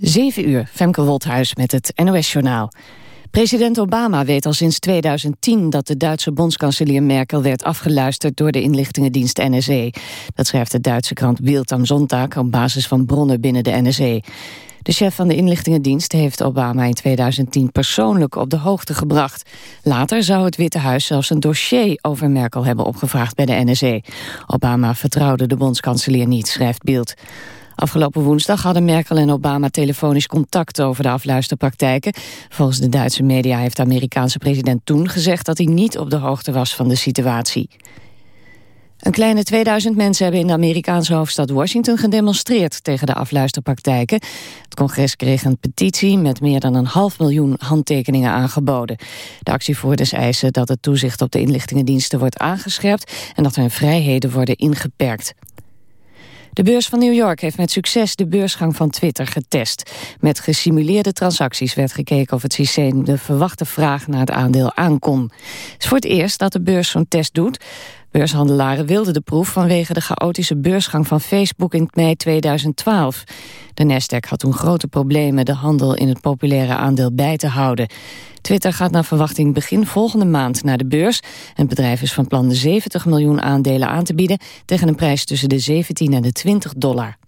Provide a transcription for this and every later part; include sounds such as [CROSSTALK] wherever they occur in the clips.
7 uur, Femke Wolthuis met het NOS-journaal. President Obama weet al sinds 2010 dat de Duitse bondskanselier Merkel werd afgeluisterd door de inlichtingendienst NSE. Dat schrijft de Duitse krant Bild am Sonntag op basis van bronnen binnen de NSE. De chef van de inlichtingendienst heeft Obama in 2010 persoonlijk op de hoogte gebracht. Later zou het Witte Huis zelfs een dossier over Merkel hebben opgevraagd bij de NSE. Obama vertrouwde de bondskanselier niet, schrijft Bild. Afgelopen woensdag hadden Merkel en Obama telefonisch contact over de afluisterpraktijken. Volgens de Duitse media heeft de Amerikaanse president toen gezegd dat hij niet op de hoogte was van de situatie. Een kleine 2000 mensen hebben in de Amerikaanse hoofdstad Washington gedemonstreerd tegen de afluisterpraktijken. Het congres kreeg een petitie met meer dan een half miljoen handtekeningen aangeboden. De actievoerders eisen dat het toezicht op de inlichtingendiensten wordt aangescherpt en dat hun vrijheden worden ingeperkt. De beurs van New York heeft met succes de beursgang van Twitter getest. Met gesimuleerde transacties werd gekeken of het systeem de verwachte vraag naar het aandeel aankon. Het is voor het eerst dat de beurs zo'n test doet. Beurshandelaren wilden de proef vanwege de chaotische beursgang van Facebook in mei 2012. De Nasdaq had toen grote problemen de handel in het populaire aandeel bij te houden. Twitter gaat naar verwachting begin volgende maand naar de beurs. Het bedrijf is van plan de 70 miljoen aandelen aan te bieden... tegen een prijs tussen de 17 en de 20 dollar.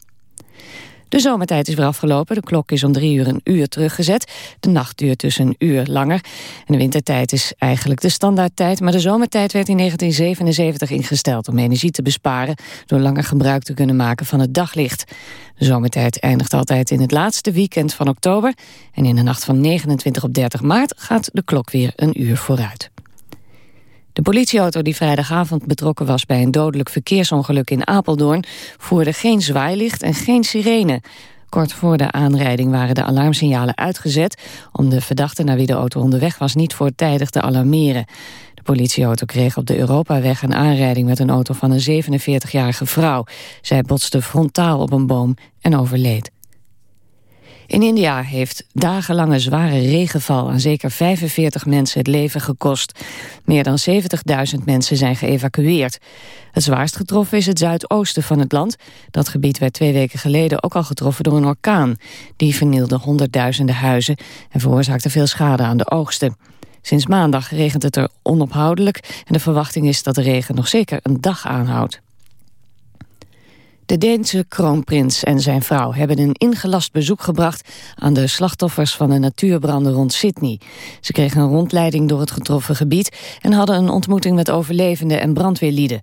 De zomertijd is weer afgelopen. De klok is om drie uur een uur teruggezet. De nacht duurt dus een uur langer. En de wintertijd is eigenlijk de standaardtijd. Maar de zomertijd werd in 1977 ingesteld om energie te besparen... door langer gebruik te kunnen maken van het daglicht. De zomertijd eindigt altijd in het laatste weekend van oktober. En in de nacht van 29 op 30 maart gaat de klok weer een uur vooruit. De politieauto die vrijdagavond betrokken was bij een dodelijk verkeersongeluk in Apeldoorn voerde geen zwaailicht en geen sirene. Kort voor de aanrijding waren de alarmsignalen uitgezet om de verdachte naar wie de auto onderweg was niet voortijdig te alarmeren. De politieauto kreeg op de Europaweg een aanrijding met een auto van een 47-jarige vrouw. Zij botste frontaal op een boom en overleed. In India heeft dagenlange zware regenval aan zeker 45 mensen het leven gekost. Meer dan 70.000 mensen zijn geëvacueerd. Het zwaarst getroffen is het zuidoosten van het land. Dat gebied werd twee weken geleden ook al getroffen door een orkaan. Die vernielde honderdduizenden huizen en veroorzaakte veel schade aan de oogsten. Sinds maandag regent het er onophoudelijk en de verwachting is dat de regen nog zeker een dag aanhoudt. De Deense kroonprins en zijn vrouw hebben een ingelast bezoek gebracht aan de slachtoffers van de natuurbranden rond Sydney. Ze kregen een rondleiding door het getroffen gebied en hadden een ontmoeting met overlevenden en brandweerlieden.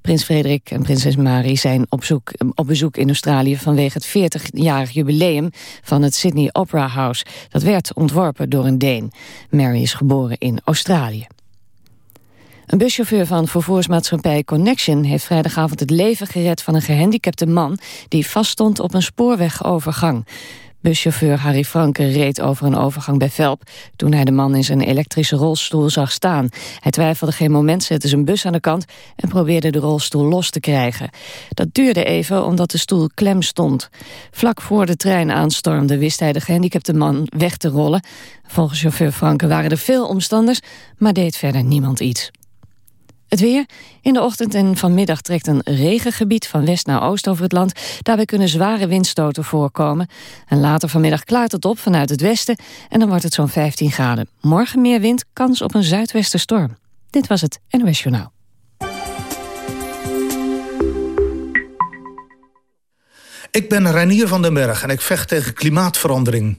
Prins Frederik en prinses Mary zijn op, zoek, op bezoek in Australië vanwege het 40-jarig jubileum van het Sydney Opera House. Dat werd ontworpen door een Deen. Mary is geboren in Australië. Een buschauffeur van vervoersmaatschappij Connection heeft vrijdagavond het leven gered van een gehandicapte man die vaststond op een spoorwegovergang. Buschauffeur Harry Franke reed over een overgang bij Velp... toen hij de man in zijn elektrische rolstoel zag staan. Hij twijfelde geen moment, zette zijn bus aan de kant... en probeerde de rolstoel los te krijgen. Dat duurde even omdat de stoel klem stond. Vlak voor de trein aanstormde wist hij de gehandicapte man weg te rollen. Volgens chauffeur Franke waren er veel omstanders... maar deed verder niemand iets. Het weer. In de ochtend en vanmiddag trekt een regengebied van west naar oost over het land. Daarbij kunnen zware windstoten voorkomen. En later vanmiddag klaart het op vanuit het westen en dan wordt het zo'n 15 graden. Morgen meer wind, kans op een zuidwesterstorm. Dit was het NOS Journaal. Ik ben Reinier van den Berg en ik vecht tegen klimaatverandering.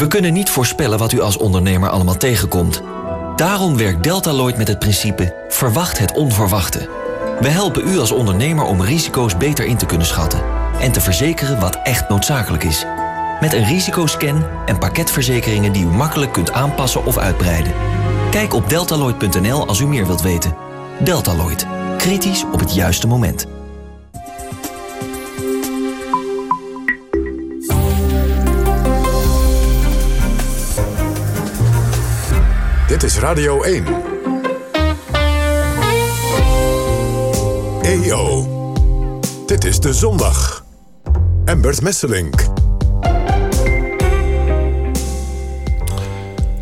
We kunnen niet voorspellen wat u als ondernemer allemaal tegenkomt. Daarom werkt Deltaloid met het principe verwacht het onverwachte. We helpen u als ondernemer om risico's beter in te kunnen schatten... en te verzekeren wat echt noodzakelijk is. Met een risicoscan en pakketverzekeringen die u makkelijk kunt aanpassen of uitbreiden. Kijk op deltaloid.nl als u meer wilt weten. Deltaloid. Kritisch op het juiste moment. Dit is Radio 1. EO. Dit is de zondag. Embert Messelink.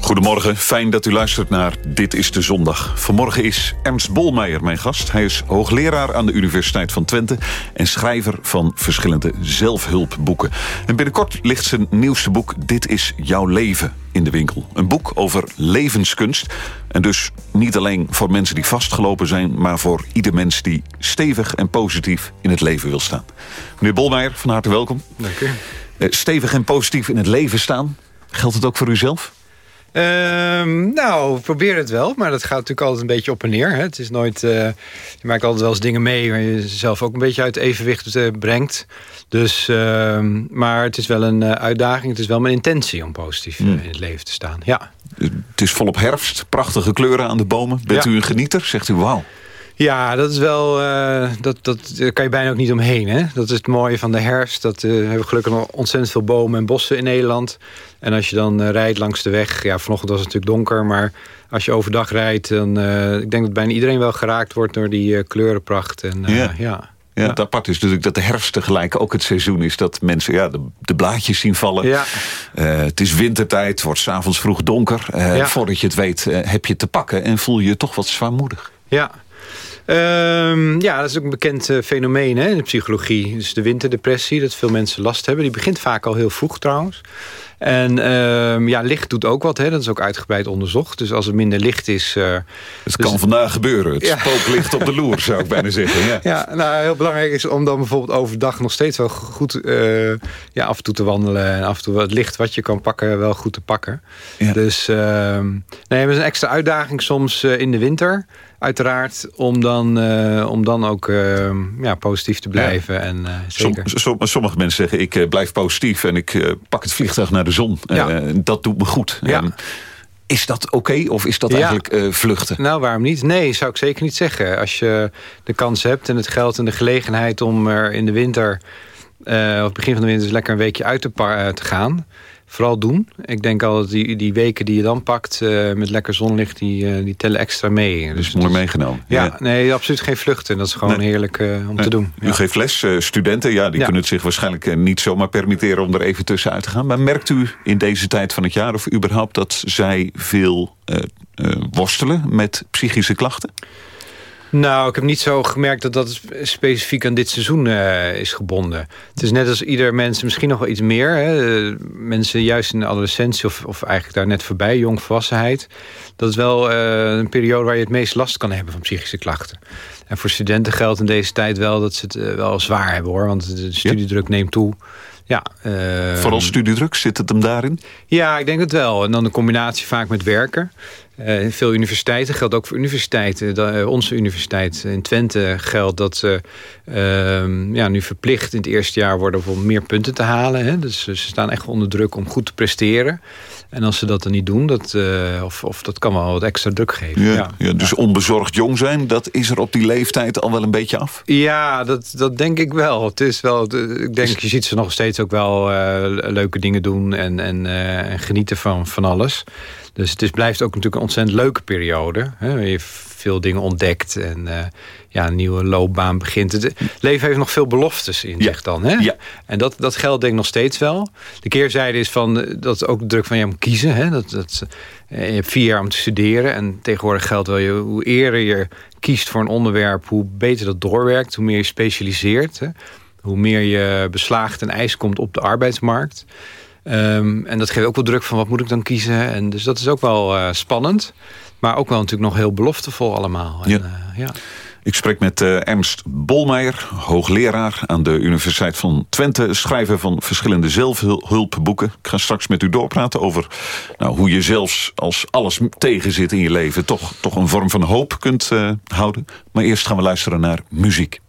Goedemorgen, fijn dat u luistert naar Dit is de Zondag. Vanmorgen is Ernst Bolmeijer mijn gast. Hij is hoogleraar aan de Universiteit van Twente... en schrijver van verschillende zelfhulpboeken. En binnenkort ligt zijn nieuwste boek Dit is jouw leven in de winkel. Een boek over levenskunst. En dus niet alleen voor mensen die vastgelopen zijn... maar voor ieder mens die stevig en positief in het leven wil staan. Meneer Bolmeijer, van harte welkom. Dank u. Eh, stevig en positief in het leven staan. Geldt het ook voor u Ehm, nou, probeer het wel. Maar dat gaat natuurlijk altijd een beetje op en neer. Hè. Het is nooit, uh, je maakt altijd wel eens dingen mee... waar je zelf ook een beetje uit evenwicht uh, brengt. Dus, uh, maar het is wel een uh, uitdaging. Het is wel mijn intentie om positief mm. in het leven te staan. Ja. Het is volop herfst. Prachtige kleuren aan de bomen. Bent ja. u een genieter? Zegt u wauw. Ja, dat is wel. Uh, dat, dat daar kan je bijna ook niet omheen. Hè? Dat is het mooie van de herfst. Dat uh, we hebben gelukkig nog ontzettend veel bomen en bossen in Nederland. En als je dan uh, rijdt langs de weg. Ja, vanochtend was het natuurlijk donker. Maar als je overdag rijdt. Dan, ik denk dat bijna iedereen wel geraakt wordt door die kleurenpracht. En, ja. ja. Ja, het apart is natuurlijk dat de herfst tegelijk ook het seizoen is... dat mensen ja, de, de blaadjes zien vallen. Ja. Uh, het is wintertijd, het wordt s'avonds vroeg donker. Uh, ja. Voordat je het weet heb je te pakken... en voel je je toch wat zwaarmoedig. Ja, Um, ja, dat is ook een bekend uh, fenomeen hè, in de psychologie. Dus de winterdepressie, dat veel mensen last hebben. Die begint vaak al heel vroeg trouwens. En um, ja, licht doet ook wat, hè. dat is ook uitgebreid onderzocht. Dus als er minder licht is... Uh, het dus kan vandaag gebeuren. Het ja. spooklicht op de loer, zou ik bijna zeggen. Ja. ja, nou, heel belangrijk is om dan bijvoorbeeld overdag nog steeds wel goed uh, ja, af en toe te wandelen. En af en toe het licht wat je kan pakken wel goed te pakken. Ja. Dus uh, nee, het is een extra uitdaging soms uh, in de winter uiteraard, om dan, uh, om dan ook uh, ja, positief te blijven. Ja. En, uh, zeker. Som, som, sommige mensen zeggen, ik blijf positief en ik pak het vliegtuig naar de zon. Ja. dat doet me goed. Ja. En, is dat oké okay, of is dat eigenlijk vluchten? Nou, waarom niet? Nee, zou ik zeker niet zeggen. Als je de kans hebt en het geld en de gelegenheid om er in de winter... of het begin van de winter lekker een weekje uit te, te gaan vooral doen. Ik denk al dat die, die weken die je dan pakt uh, met lekker zonlicht, die, uh, die tellen extra mee. Dus, dus mooi meegenomen. Ja, ja, nee, absoluut geen vluchten. Dat is gewoon nee. heerlijk uh, om nee. te doen. U geeft les, studenten, ja, die ja. kunnen het zich waarschijnlijk niet zomaar permitteren om er even tussenuit te gaan. Maar merkt u in deze tijd van het jaar of überhaupt dat zij veel worstelen met psychische klachten? Nou, ik heb niet zo gemerkt dat dat specifiek aan dit seizoen uh, is gebonden. Het is net als ieder mens, misschien nog wel iets meer. Hè. Mensen juist in de adolescentie of, of eigenlijk daar net voorbij, jongvolwassenheid. Dat is wel uh, een periode waar je het meest last kan hebben van psychische klachten. En voor studenten geldt in deze tijd wel dat ze het uh, wel zwaar hebben hoor. Want de studiedruk neemt toe. Ja, uh, Vooral studiedruk, zit het hem daarin? Ja, ik denk het wel. En dan de combinatie vaak met werken. Uh, in veel universiteiten geldt ook voor universiteiten. De, uh, onze universiteit in Twente geldt dat ze uh, ja, nu verplicht in het eerste jaar worden om meer punten te halen. Hè. Dus ze staan echt onder druk om goed te presteren. En als ze dat dan niet doen, dat, uh, of, of dat kan wel wat extra druk geven. Ja, ja. ja dus ja. onbezorgd jong zijn, dat is er op die leeftijd al wel een beetje af? Ja, dat, dat denk ik wel. Het is wel ik denk, je ziet ze nog steeds ook wel leuke dingen doen en, en, en genieten van, van alles. Dus het is, blijft ook natuurlijk een ontzettend leuke periode. Hè, je veel dingen ontdekt en ja, een nieuwe loopbaan begint. Het leven heeft nog veel beloftes in ja. zich dan. Hè? Ja. En dat, dat geldt denk ik nog steeds wel. De keerzijde is van, eh, dat ook de druk van je moet kiezen. Hè? Dat, dat, je hebt vier jaar om te studeren. En tegenwoordig geldt wel, je, hoe eerder je kiest voor een onderwerp... hoe beter dat doorwerkt, hoe meer je specialiseert. Hè? Hoe meer je beslaagt en eis komt op de arbeidsmarkt... Um, en dat geeft ook wel druk van wat moet ik dan kiezen. En dus dat is ook wel uh, spannend. Maar ook wel natuurlijk nog heel beloftevol allemaal. En, ja. Uh, ja. Ik spreek met uh, Ernst Bolmeijer, hoogleraar aan de Universiteit van Twente... schrijver van verschillende zelfhulpboeken. Ik ga straks met u doorpraten over nou, hoe je zelfs als alles tegenzit in je leven... toch, toch een vorm van hoop kunt uh, houden. Maar eerst gaan we luisteren naar muziek.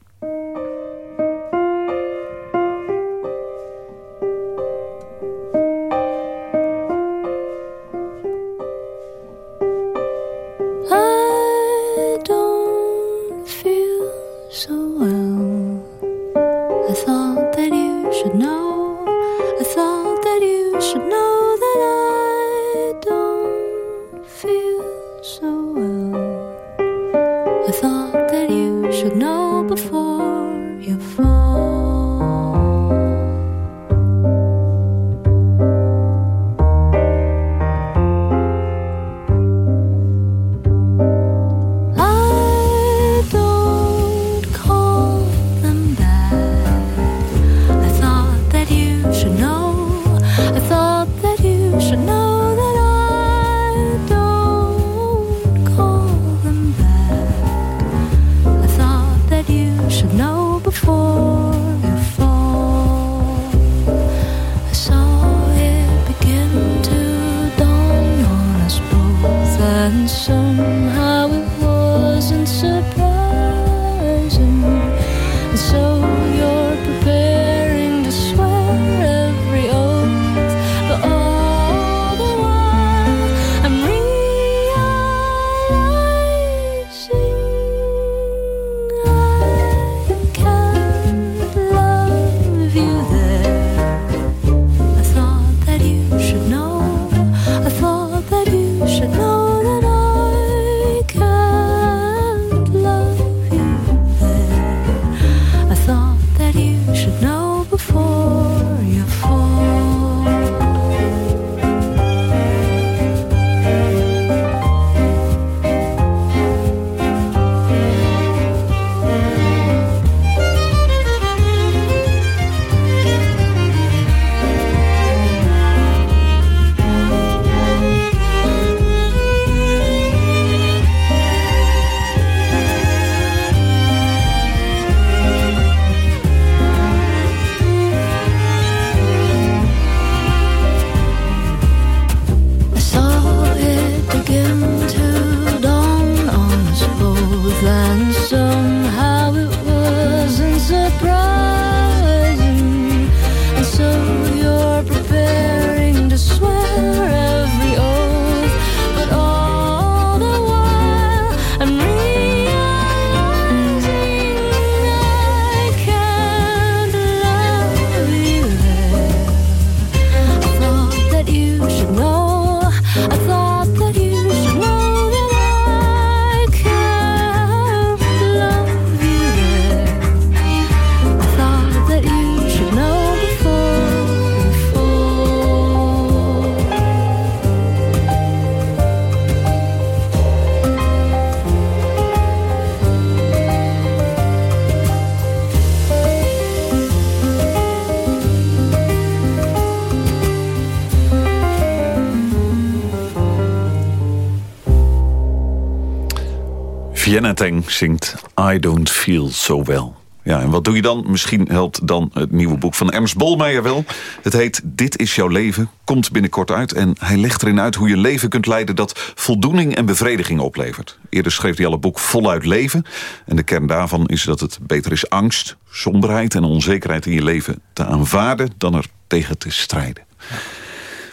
Vienna Teng zingt I Don't Feel So Well. Ja, en wat doe je dan? Misschien helpt dan het nieuwe boek van Ernst Bolmeijer wel. Het heet Dit is jouw leven, komt binnenkort uit... en hij legt erin uit hoe je leven kunt leiden... dat voldoening en bevrediging oplevert. Eerder schreef hij al een boek Voluit Leven. En de kern daarvan is dat het beter is angst, somberheid... en onzekerheid in je leven te aanvaarden... dan er tegen te strijden.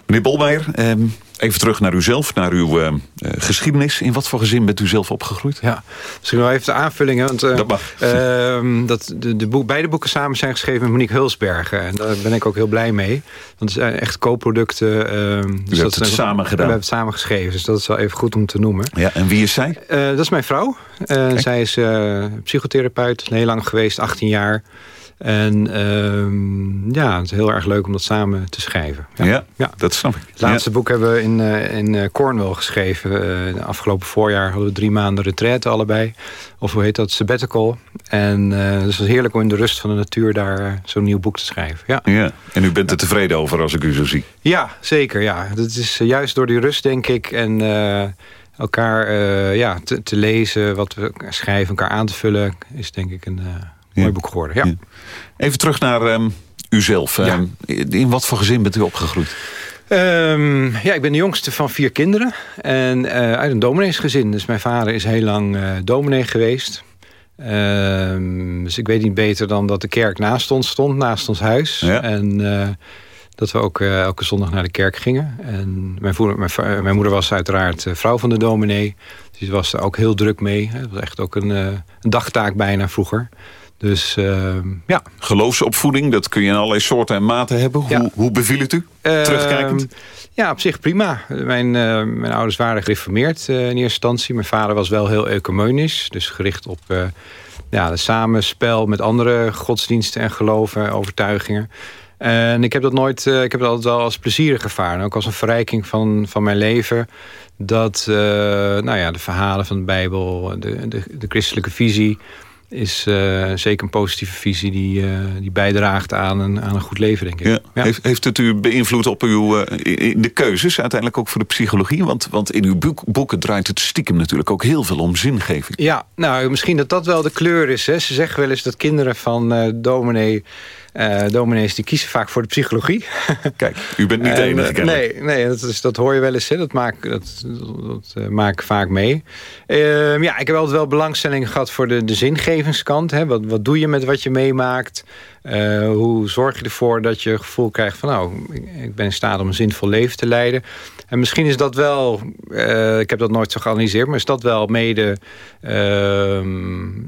Meneer Bolmeijer, eh, Even terug naar uzelf, naar uw uh, geschiedenis. In wat voor gezin bent u zelf opgegroeid? Ja, misschien wel even de aanvullingen. Want, uh, dat mag. Uh, dat de, de boek, beide boeken samen zijn geschreven met Monique Hulsbergen. En daar ben ik ook heel blij mee. Want het zijn echt co-producten. Ehm, dus dat het samen gedaan? We hebben het samen geschreven. Dus dat is wel even goed om te noemen. Ja, en wie is zij? dat is mijn vrouw. zij is psychotherapeut. Heel lang geweest, 18 jaar. En uh, ja, het is heel erg leuk om dat samen te schrijven. Ja, ja, dat snap ik. Het laatste boek hebben we in, uh, in uh, Cornwall geschreven. Uh, afgelopen voorjaar hadden we drie maanden retraite allebei. Of hoe heet dat? Sabbatical. En dus het was heerlijk om in de rust van de natuur daar zo'n nieuw boek te schrijven. Ja. ja. En u bent er tevreden over als ik u zo zie? Ja, zeker. Ja. Dat is juist door die rust, denk ik. En elkaar uh, ja, te, te, lezen, wat we schrijven, elkaar aan te vullen... is denk ik een uh, mooi boek geworden. Ja. Even terug naar um, uzelf. Ja. Um, in wat voor gezin bent u opgegroeid? Um, ja, ik ben de jongste van vier kinderen. En uh, uit een domineesgezin. Dus mijn vader is heel lang dominee geweest. dus ik weet niet beter dan dat de kerk naast ons stond, naast ons huis. Ja. En dat we ook uh, elke zondag naar de kerk gingen. En mijn, mijn, mijn moeder was uiteraard uh, vrouw van de dominee. Dus die was er ook heel druk mee. Het was echt ook een, uh, een dagtaak bijna vroeger. Dus ehm, ja. Geloofsopvoeding, dat kun je in allerlei soorten en maten hebben. Ja. Hoe, hoe beviel het u, terugkijkend? Ehm, ja, op zich prima. Mijn, mijn ouders waren gereformeerd in eerste instantie. Mijn vader was wel heel ecumenisch. Dus gericht op ja, het samenspel met andere godsdiensten en geloven, overtuigingen. En ik heb dat nooit, uh, ik heb dat altijd wel als plezierig ervaren. Ook als een verrijking van, van mijn leven. Dat uh, nou ja, de verhalen van de Bijbel, de, de, de christelijke visie is uh, zeker een positieve visie die, uh, die bijdraagt aan een, aan een goed leven, denk ik. Ja. Ja. Heeft, heeft het u beïnvloed op uw, uh, in de keuzes, uiteindelijk ook voor de psychologie? Want, want in uw boek, boeken draait het stiekem natuurlijk ook heel veel om zingeving. Ja, nou, misschien dat dat wel de kleur is. Hè. Ze zeggen wel eens dat kinderen van dominee uh, dominees die kiezen vaak voor de psychologie. [LAUGHS] Kijk, u bent niet de enige uh, Nee, nee dat, is, dat hoor je wel eens. Hè. Dat, maak, dat, dat uh, maak ik vaak mee. Ehm, ja, ik heb altijd wel belangstelling gehad voor de, de zingevingskant. Hè. Wat, wat doe je met wat je meemaakt? hoe zorg je ervoor dat je het gevoel krijgt van... nou, ik ben in staat om een zinvol leven te leiden. En misschien is dat wel... ik heb dat nooit zo geanalyseerd... maar is dat wel mede ehm,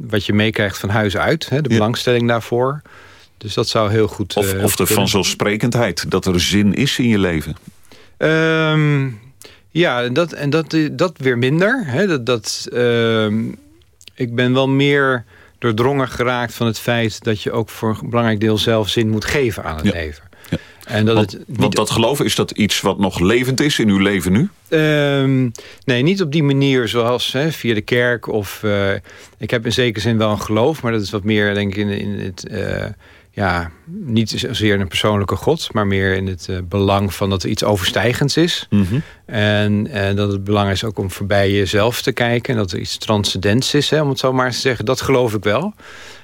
wat je meekrijgt van huis uit. Hè, de belangstelling daarvoor... Dus dat zou heel goed... Of, uh, of de vanzelfsprekendheid, dat er zin is in je leven. Um, ja, dat, en dat, dat weer minder. Hè? Dat, dat, um, ik ben wel meer doordrongen geraakt van het feit... dat je ook voor een belangrijk deel zelf zin moet geven aan het ja. leven. Ja. En dat want, niet... want dat geloven, is dat iets wat nog levend is in uw leven nu? Um, nee, niet op die manier zoals hè, via de kerk. Of, uh, ik heb in zekere zin wel een geloof, maar dat is wat meer denk ik in, in het... Uh, ja, niet zozeer een persoonlijke god... maar meer in het uh, belang van dat er iets overstijgends is. Mm -hmm. en, en dat het belang is ook om voorbij jezelf te kijken... en dat er iets transcendents is, hè, om het zo maar te zeggen. Dat geloof ik wel.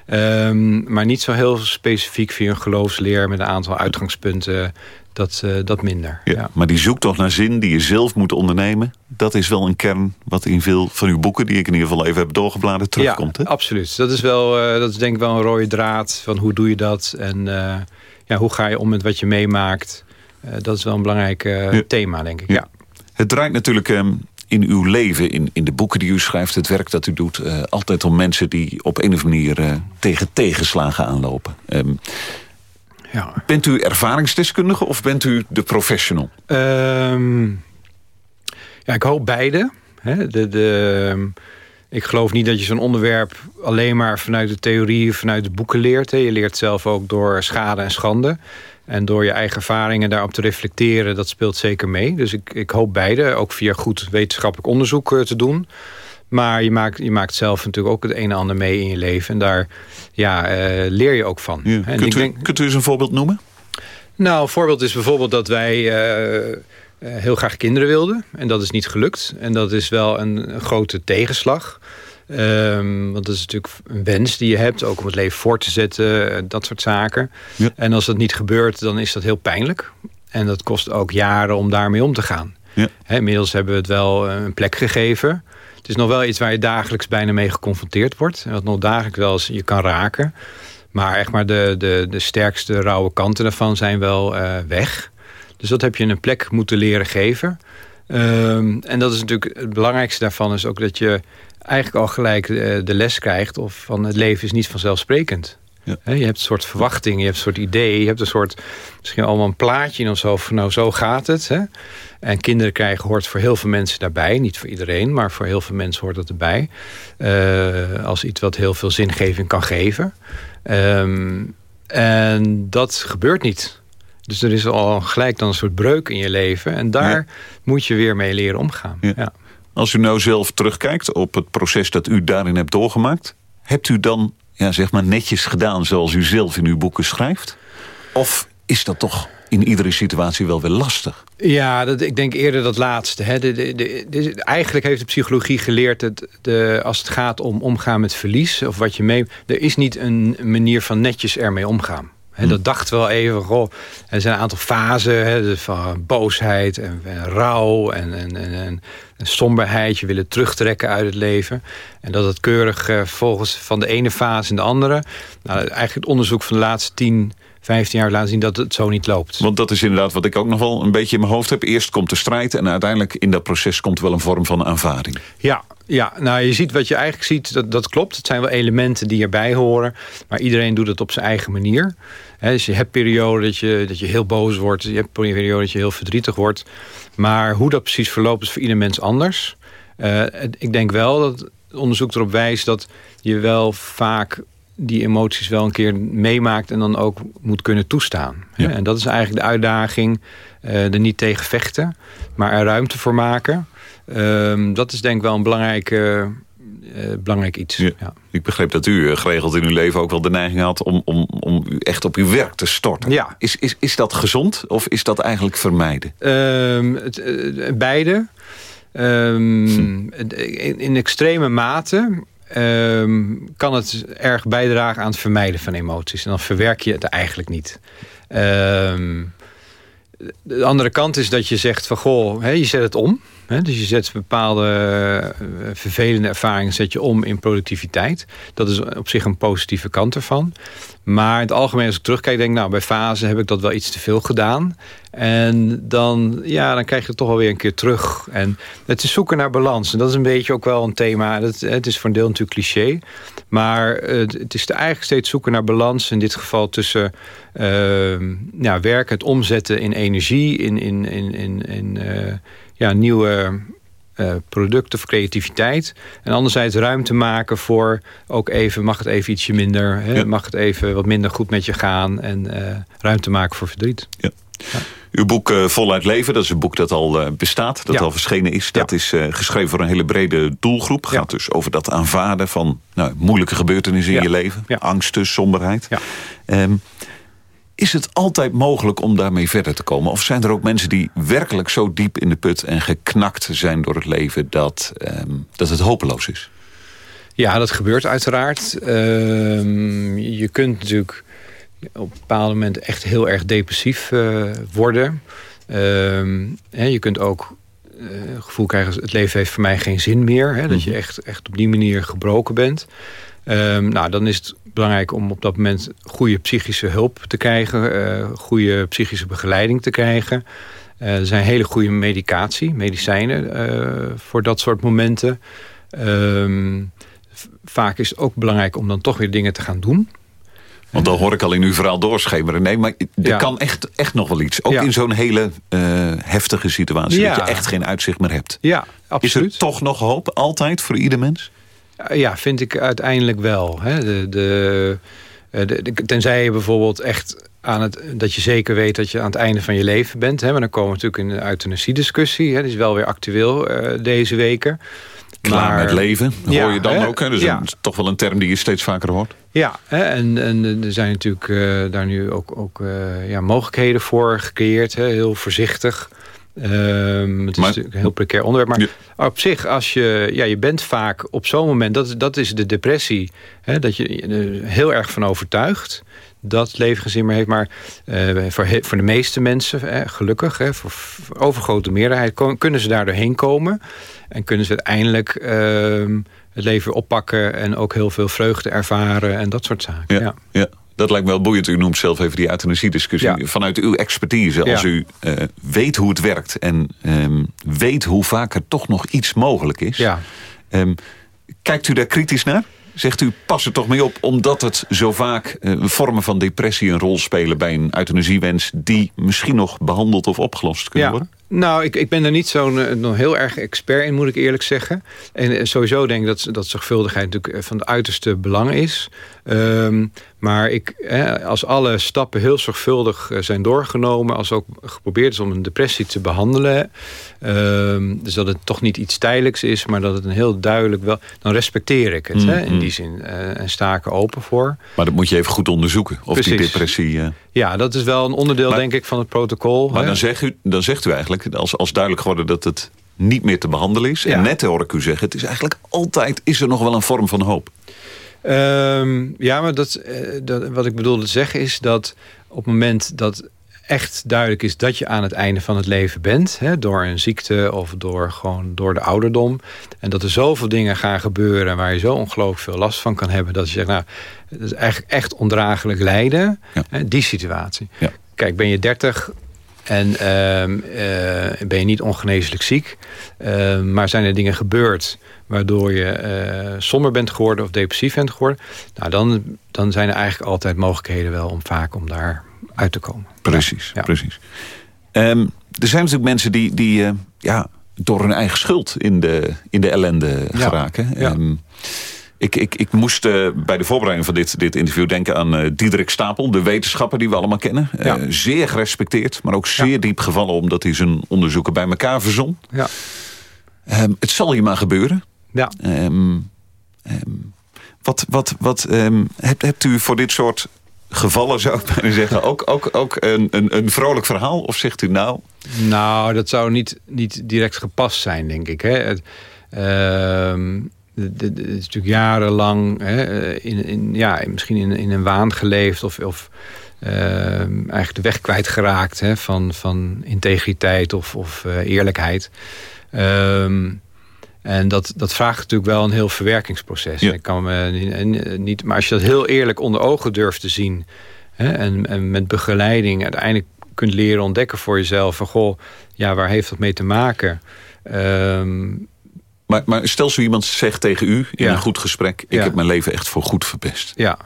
Um, maar niet zo heel specifiek via een geloofsleer... met een aantal uitgangspunten dat, uh, dat minder. Ja, ja. Maar die zoektocht naar zin die je zelf moet ondernemen... dat is wel een kern wat in veel van uw boeken... die ik in ieder geval even heb doorgebladerd, terugkomt. Ja, hè? absoluut. Dat is, wel, uh, dat is denk ik wel een rode draad van hoe doe je dat... en uh, ja, hoe ga je om met wat je meemaakt. dat is wel een belangrijk ja. thema, denk ik. Ja. Het draait natuurlijk... Um, in uw leven, in, in de boeken die u schrijft, het werk dat u doet... altijd om mensen die op een of andere manier tegen tegenslagen aanlopen. Um, ja. Bent u ervaringsdeskundige of bent u de professional? Um, ja, ik hoop beide. He, de, de, ik geloof niet dat je zo'n onderwerp alleen maar vanuit de theorie... vanuit de boeken leert. He. Je leert zelf ook door schade en schande. En door je eigen ervaringen daarop te reflecteren... dat speelt zeker mee. Dus ik, ik hoop beide, ook via goed wetenschappelijk onderzoek uh, te doen... Maar je maakt, je maakt zelf natuurlijk ook het een en ander mee in je leven. En daar ja, uh, leer je ook van. Ja. En kunt, ik u, denk, kunt u eens een voorbeeld noemen? Nou, een voorbeeld is bijvoorbeeld dat wij uh, uh, heel graag kinderen wilden. En dat is niet gelukt. En dat is wel een, een grote tegenslag. Um, want dat is natuurlijk een wens die je hebt. Ook om het leven voor te zetten. Dat soort zaken. Ja. En als dat niet gebeurt, dan is dat heel pijnlijk. En dat kost ook jaren om daarmee om te gaan. Ja. He, inmiddels hebben we het wel een plek gegeven... Het is nog wel iets waar je dagelijks bijna mee geconfronteerd wordt. En wat nog dagelijks wel eens je kan raken. Maar echt maar de, de, de sterkste rauwe kanten daarvan zijn wel uh, weg. Dus dat heb je een plek moeten leren geven. Um, en dat is natuurlijk het belangrijkste daarvan is ook dat je eigenlijk al gelijk de, de les krijgt. Of van het leven is niet vanzelfsprekend. Ja. He, je hebt een soort verwachting, je hebt een soort idee. Je hebt een soort, misschien allemaal een plaatje in ons hoofd. Van nou, zo gaat het. Hè? En kinderen krijgen hoort voor heel veel mensen daarbij. Niet voor iedereen, maar voor heel veel mensen hoort dat erbij. Uh, als iets wat heel veel zingeving kan geven. Um, en dat gebeurt niet. Dus er is al gelijk dan een soort breuk in je leven. En daar ja. moet je weer mee leren omgaan. Ja. Ja. Als u nou zelf terugkijkt op het proces dat u daarin hebt doorgemaakt... hebt u dan ja, zeg maar netjes gedaan zoals u zelf in uw boeken schrijft? Of is dat toch in iedere situatie wel weer lastig. Ja, dat, ik denk eerder dat laatste. Hè. De, de, de, eigenlijk heeft de psychologie geleerd... dat de, als het gaat om omgaan met verlies... of wat je mee... er is niet een manier van netjes ermee omgaan. He, dat dacht wel even, goh, er zijn een aantal fasen he, van boosheid en, en rouw en, en, en, somberheid. Je willen terugtrekken uit het leven. En dat het keurig uh, volgens van de ene fase in de andere. Nou, eigenlijk het onderzoek van de laatste tien 15 jaar laten zien dat het zo niet loopt. Want dat is inderdaad wat ik ook nog wel een beetje in mijn hoofd heb. Eerst komt de strijd en uiteindelijk in dat proces komt wel een vorm van aanvaarding. Ja, ja, nou je ziet wat je eigenlijk ziet, dat, dat klopt. Het zijn wel elementen die erbij horen. Maar iedereen doet het op zijn eigen manier. Dus je hebt perioden dat je, dat je heel boos wordt. Je hebt perioden dat je heel verdrietig wordt. Maar hoe dat precies verloopt is voor ieder mens anders. Uh, ik denk wel dat het onderzoek erop wijst dat je wel vaak die emoties wel een keer meemaakt en dan ook moet kunnen toestaan. Ja. En dat is eigenlijk de uitdaging. Uh, er niet tegen vechten, maar er ruimte voor maken. Uh, dat is denk ik wel een belangrijke, belangrijk iets. Ja. Ja. Ik begreep dat u eh, geregeld in uw leven ook wel de neiging had... om, om, om u echt op uw werk te storten. Ja. Is, is, is dat gezond of is dat eigenlijk vermijden? Um, het, beide. Um, hm. in, in extreme mate um, kan het erg bijdragen aan het vermijden van emoties. En dan verwerk je het eigenlijk niet. Um, de andere kant is dat je zegt van goh, hè, je zet het om. Dus je zet bepaalde uh, vervelende ervaringen zet je om in productiviteit. Dat is op zich een positieve kant ervan. Maar in het algemeen als ik terugkijk denk ik... nou bij fase heb ik dat wel iets te veel gedaan. En dan, ja, dan krijg je het toch wel weer een keer terug. En het is zoeken naar balans. En dat is een beetje ook wel een thema. Dat, het is voor een deel natuurlijk cliché. Maar uh, het is eigenlijk steeds zoeken naar balans. In dit geval tussen ja, werken, het omzetten in energie... in, in, in, in, in ja, nieuwe uh, producten of creativiteit. En anderzijds ruimte maken voor ook even, mag het even ietsje minder, hè, ja. mag het even wat minder goed met je gaan en uh, ruimte maken voor verdriet. Ja. ja. Uw boek uh, Voluit Leven, dat is een boek dat al bestaat, dat al verschenen is. Dat is geschreven voor een hele brede doelgroep. Gaat dus over dat aanvaarden van nou, moeilijke gebeurtenissen in je leven. Angsten, somberheid. Um, is het altijd mogelijk om daarmee verder te komen? Of zijn er ook mensen die werkelijk zo diep in de put... en geknakt zijn door het leven dat, um, dat het hopeloos is? Ja, dat gebeurt uiteraard. Um, je kunt natuurlijk op bepaalde momenten echt heel erg depressief uh, worden. Hè, je kunt ook uh, gevoel krijgen... het leven heeft voor mij geen zin meer. Hè, dat je echt, echt op die manier gebroken bent. Um, nou, dan is het belangrijk om op dat moment goede psychische hulp te krijgen. Uh, goede psychische begeleiding te krijgen. Uh, er zijn hele goede medicatie, medicijnen voor dat soort momenten. Um, vaak is het ook belangrijk om dan toch weer dingen te gaan doen. Want dan hoor ik al in uw verhaal doorschemeren. Nee, maar er ja. kan echt, echt nog wel iets. Ook ja. in zo'n hele heftige situatie. Ja. Dat je echt geen uitzicht meer hebt. Ja, absoluut. Is er toch nog hoop? Altijd voor ieder mens? Ja, vind ik uiteindelijk wel. Hè. De, de, de, de, tenzij je bijvoorbeeld echt aan het, dat je zeker weet dat je aan het einde van je leven bent. Hè. Maar dan komen we natuurlijk in de euthanasie-discussie. Dat is wel weer actueel uh, deze weken. Klaar maar, met leven, hoor ja, je dan hè? ook. Hè? Dus ja. een, toch wel een term die je steeds vaker hoort. Ja, hè? En, en er zijn natuurlijk uh, daar nu ook, ook uh, ja, mogelijkheden voor gecreëerd. Hè? Heel voorzichtig. Um, het is maar, natuurlijk een heel precair onderwerp. Maar ja. op zich, als je, ja, je bent vaak op zo'n moment... Dat, dat is de depressie. Hè, dat je er heel erg van overtuigt dat het leven geen zin meer heeft. Maar uh, voor, voor de meeste mensen, hè, gelukkig, hè, voor, overgrote meerderheid... kunnen ze daar doorheen komen. En kunnen ze uiteindelijk uh, het leven oppakken... en ook heel veel vreugde ervaren en dat soort zaken. Ja, ja. ja. Dat lijkt me wel boeiend. U noemt zelf even die euthanasie-discussie. Ja. Vanuit uw expertise, als ja. u uh, weet hoe het werkt... en um, weet hoe vaak er toch nog iets mogelijk is... Ja. Um, kijkt u daar kritisch naar? Zegt u, pas er toch mee op, omdat het zo vaak uh, vormen van depressie een rol spelen bij een euthanasiewens die misschien nog behandeld of opgelost kunnen ja. worden? Nou, ik, ik ben er niet zo'n uh, nog heel erg expert in, moet ik eerlijk zeggen. En sowieso denk ik dat, dat zorgvuldigheid natuurlijk van het uiterste belang is. Um, maar ik, hè, als alle stappen heel zorgvuldig zijn doorgenomen... als ook geprobeerd is om een depressie te behandelen... Um, dus dat het toch niet iets tijdelijks is... maar dat het een heel duidelijk wel... dan respecteer ik het, hè, in die zin. Uh, en sta ik er open voor. Maar dat moet je even goed onderzoeken, of Precies. die depressie... Uh... Ja, dat is wel een onderdeel, denk ik, van het protocol. Maar dan, zeg u, dan zegt u eigenlijk, als, als duidelijk geworden... dat het niet meer te behandelen is. En net hoor ik u zeggen, het is eigenlijk altijd... is er nog wel een vorm van hoop. Um, ja, maar dat, uh, dat, wat ik bedoelde te zeggen is dat op het moment dat echt duidelijk is dat je aan het einde van het leven bent. Hè, door een ziekte of door, gewoon door de ouderdom. En dat er zoveel dingen gaan gebeuren waar je zo ongelooflijk veel last van kan hebben. Dat je zegt, nou, dat is eigenlijk echt ondraaglijk lijden. Hè, die situatie. Ja. Kijk, ben je 30 en uh, uh, ben je niet ongeneeslijk ziek. Uh, maar zijn er dingen gebeurd waardoor je uh, somber bent geworden of depressief bent geworden. Nou, dan, dan zijn er eigenlijk altijd mogelijkheden wel om vaak om daar uit te komen. Precies, ja. precies. Um, er zijn natuurlijk mensen die, die uh, ja, door hun eigen schuld in de, in de ellende ja. geraken. Ja. Um, ik, ik, ik moest uh, bij de voorbereiding van dit, dit interview denken aan uh, Diederik Stapel, de wetenschapper die we allemaal kennen. Ja. Uh, zeer gerespecteerd, maar ook zeer diep gevallen omdat hij zijn onderzoeken bij elkaar verzon. Ja. Um, het zal je maar gebeuren. Ja. Um, wat wat, wat hebt, hebt u voor dit soort gevallen, zou ik bijna zeggen, ook, ook, ook een, een, een vrolijk verhaal? Of zegt u nou... Nou, dat zou niet, niet direct gepast zijn, denk ik. Hè. Het, het is natuurlijk jarenlang hè, in, in, ja, misschien in, in een waan geleefd of, of uh, eigenlijk de weg kwijtgeraakt hè, van, van integriteit of, of uh, eerlijkheid. Um, en dat, dat vraagt natuurlijk wel een heel verwerkingsproces. Ja. Ik kan me niet, maar als je dat heel eerlijk onder ogen durft te zien... Hè, en, en met begeleiding uiteindelijk kunt leren ontdekken voor jezelf... van goh, ja, waar heeft dat mee te maken... Um, maar, maar stel zo iemand zegt tegen u in een goed gesprek... ik heb mijn leven echt voor goed verpest. Ja.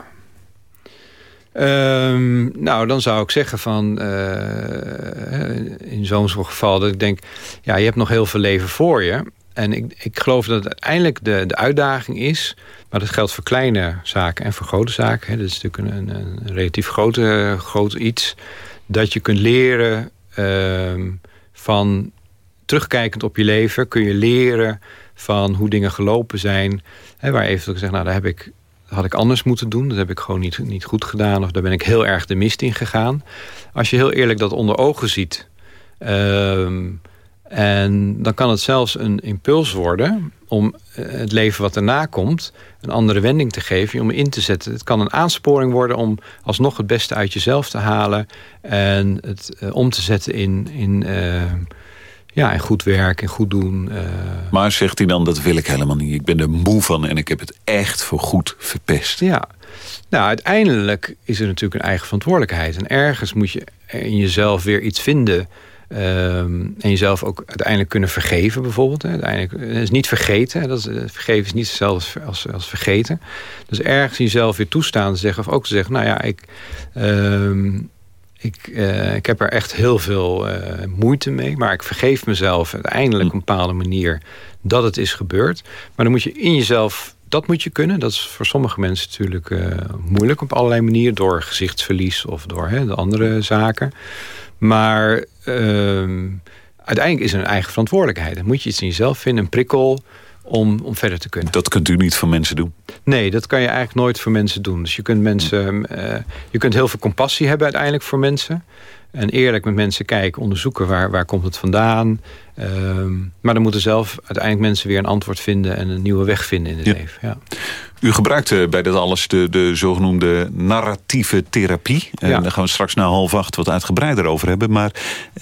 Um, nou, dan zou ik zeggen van... Uh, in zo'n geval dat ik denk... ja, je hebt nog heel veel leven voor je. En ik, ik geloof dat uiteindelijk de, de uitdaging is... maar dat geldt voor kleine zaken en voor grote zaken. Hè, dat is natuurlijk een, een, een relatief grote, groot iets... dat je kunt leren uh, van... terugkijkend op je leven kun je leren van hoe dingen gelopen zijn. Hè, waar eventueel gezegd, nou, daar heb ik, had ik anders moeten doen. Dat heb ik gewoon niet, niet goed gedaan. Of daar ben ik heel erg de mist in gegaan. Als je heel eerlijk dat onder ogen ziet... Uh, en dan kan het zelfs een impuls worden om eh, het leven wat erna komt... een andere wending te geven, om in te zetten. Het kan een aansporing worden om alsnog het beste uit jezelf te halen... en het uh, om te zetten in, in uh, ja, en goed werk en goed doen. Uh... Maar zegt hij dan, dat wil ik helemaal niet. Ik ben er moe van en ik heb het echt voor goed verpest. Ja, nou uiteindelijk is er natuurlijk een eigen verantwoordelijkheid. En ergens moet je in jezelf weer iets vinden... Um, en jezelf ook uiteindelijk kunnen vergeven bijvoorbeeld. Hè. Uiteindelijk is eh, niet vergeten. Dat is, eh, vergeven is niet hetzelfde als, als vergeten. Dus ergens jezelf weer toestaan te zeggen... of ook te zeggen, nou ja, ik... Um, ik, uh, ik heb er echt heel veel uh, moeite mee. Maar ik vergeef mezelf uiteindelijk op een bepaalde manier dat het is gebeurd. Maar dan moet je in jezelf, dat moet je kunnen. Dat is voor sommige mensen natuurlijk uh, moeilijk op allerlei manieren. Door gezichtsverlies of door hè, de andere zaken. Maar uiteindelijk is er een eigen verantwoordelijkheid. Dan moet je iets in jezelf vinden, een prikkel om, om verder te kunnen. Dat kunt u niet voor mensen doen? Nee, dat kan je eigenlijk nooit voor mensen doen. Dus je kunt, mensen, uh, je kunt heel veel compassie hebben uiteindelijk voor mensen. En eerlijk met mensen kijken, onderzoeken waar, waar komt het vandaan. Uh, maar dan moeten zelf uiteindelijk mensen weer een antwoord vinden... en een nieuwe weg vinden in het ja. leven. Ja. U gebruikt bij dat alles de, de zogenoemde narratieve therapie. Ja. En daar gaan we straks na half acht wat uitgebreider over hebben. Maar...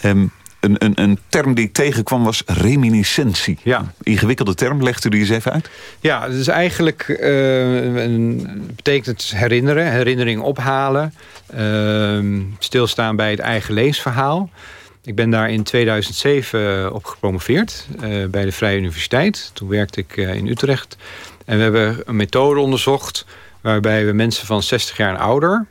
Um, een, een, een term die ik tegenkwam was reminiscentie. Ja. Ingewikkelde term, legt u die eens even uit? Ja, het is eigenlijk, uh, een, betekent het herinneren, herinnering ophalen. Uh, stilstaan bij het eigen leesverhaal. Ik ben daar in 2007 op gepromoveerd uh, bij de Vrije Universiteit. Toen werkte ik uh, in Utrecht. En we hebben een methode onderzocht waarbij we mensen van 60 jaar en ouder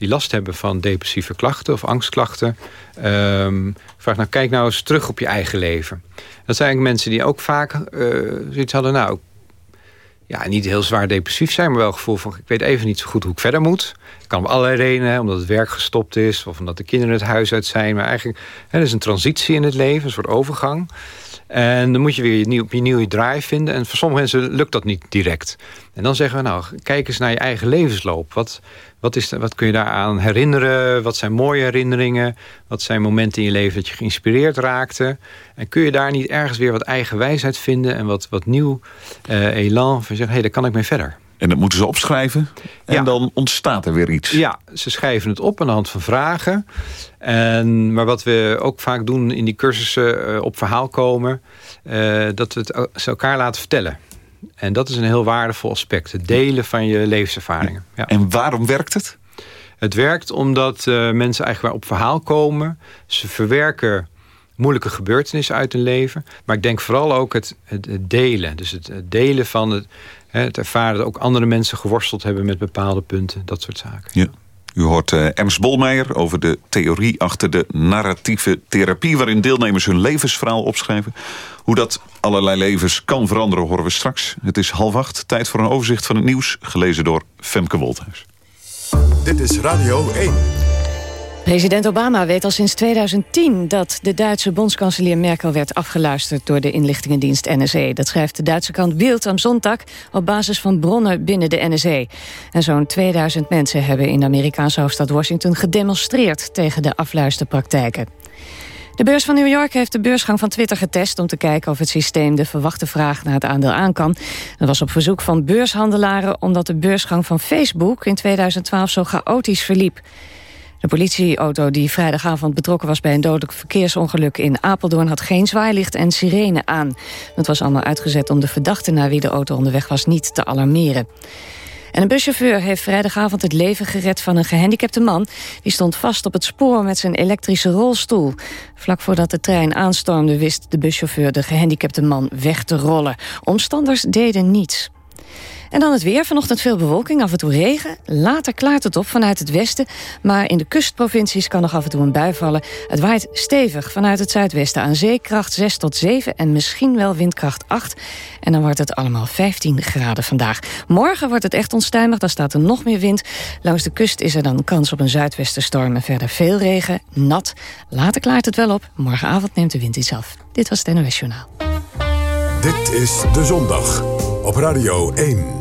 die last hebben van depressieve klachten of angstklachten. Um, vraag nou, kijk nou eens terug op je eigen leven. Dat zijn eigenlijk mensen die ook vaak uh, zoiets hadden... nou, ja, niet heel zwaar depressief zijn, maar wel gevoel van... ik weet even niet zo goed hoe ik verder moet. Kan om allerlei redenen, omdat het werk gestopt is... of omdat de kinderen het huis uit zijn. Maar eigenlijk hè, er is een transitie in het leven, een soort overgang. En dan moet je weer nieuw, je nieuwe draai vinden. En voor sommige mensen lukt dat niet direct. En dan zeggen we, nou, kijk eens naar je eigen levensloop. Wat, wat, is, wat kun je daaraan herinneren? Wat zijn mooie herinneringen? Wat zijn momenten in je leven dat je geïnspireerd raakte? En kun je daar niet ergens weer wat eigen wijsheid vinden... en wat, wat nieuw uh, elan van zeggen, hé, hey, daar kan ik mee verder. En dat moeten ze opschrijven. En dan ontstaat er weer iets. Ja, ze schrijven het op aan de hand van vragen. En, maar wat we ook vaak doen in die cursussen uh, op verhaal komen... Uh, dat we het ze elkaar laten vertellen. En dat is een heel waardevol aspect. Het delen van je levenservaringen. Ja. En waarom werkt het? Het werkt omdat uh, mensen eigenlijk op verhaal komen. Ze verwerken moeilijke gebeurtenissen uit hun leven. Maar ik denk vooral ook het, het, het delen. Dus het, het, delen van het, het ervaren dat ook andere mensen geworsteld hebben met bepaalde punten. Dat soort zaken. Ja. U hoort uh, Ernst Bolmeijer over de theorie achter de narratieve therapie... waarin deelnemers hun levensverhaal opschrijven. Hoe dat allerlei levens kan veranderen horen we straks. Het is half acht, tijd voor een overzicht van het nieuws... gelezen door Femke Wolthuis. Dit is Radio 1. President Obama weet al sinds 2010 dat de Duitse bondskanselier Merkel werd afgeluisterd door de inlichtingendienst NSE. Dat schrijft de Duitse krant Bild am Sonntag op basis van bronnen binnen de NSE. En zo'n 2000 mensen hebben in de Amerikaanse hoofdstad Washington gedemonstreerd tegen de afluisterpraktijken. De beurs van New York heeft de beursgang van Twitter getest... om te kijken of het systeem de verwachte vraag naar het aandeel aan kan. Dat was op verzoek van beurshandelaren... omdat de beursgang van Facebook in 2012 zo chaotisch verliep. De politieauto die vrijdagavond betrokken was bij een dodelijk verkeersongeluk in Apeldoorn had geen zwaailicht en sirene aan. Het was allemaal uitgezet om de verdachte naar wie de auto onderweg was niet te alarmeren. En een buschauffeur heeft vrijdagavond het leven gered van een gehandicapte man. Die stond vast op het spoor met zijn elektrische rolstoel. Vlak voordat de trein aanstormde wist de buschauffeur de gehandicapte man weg te rollen. Omstanders deden niets. En dan het weer. Vanochtend veel bewolking, af en toe regen. Later klaart het op vanuit het westen. Maar in de kustprovincies kan nog af en toe een bui vallen. Het waait stevig vanuit het zuidwesten. Aan zeekracht 6 tot 7 en misschien wel windkracht 8. En dan wordt het allemaal 15 graden vandaag. Morgen wordt het echt onstuimig. Dan staat er nog meer wind. Langs de kust is er dan kans op een zuidwestenstorm. En verder veel regen, nat. Later klaart het wel op. Morgenavond neemt de wind iets af. Dit was het NOS Journaal. Dit is De Zondag op Radio 1.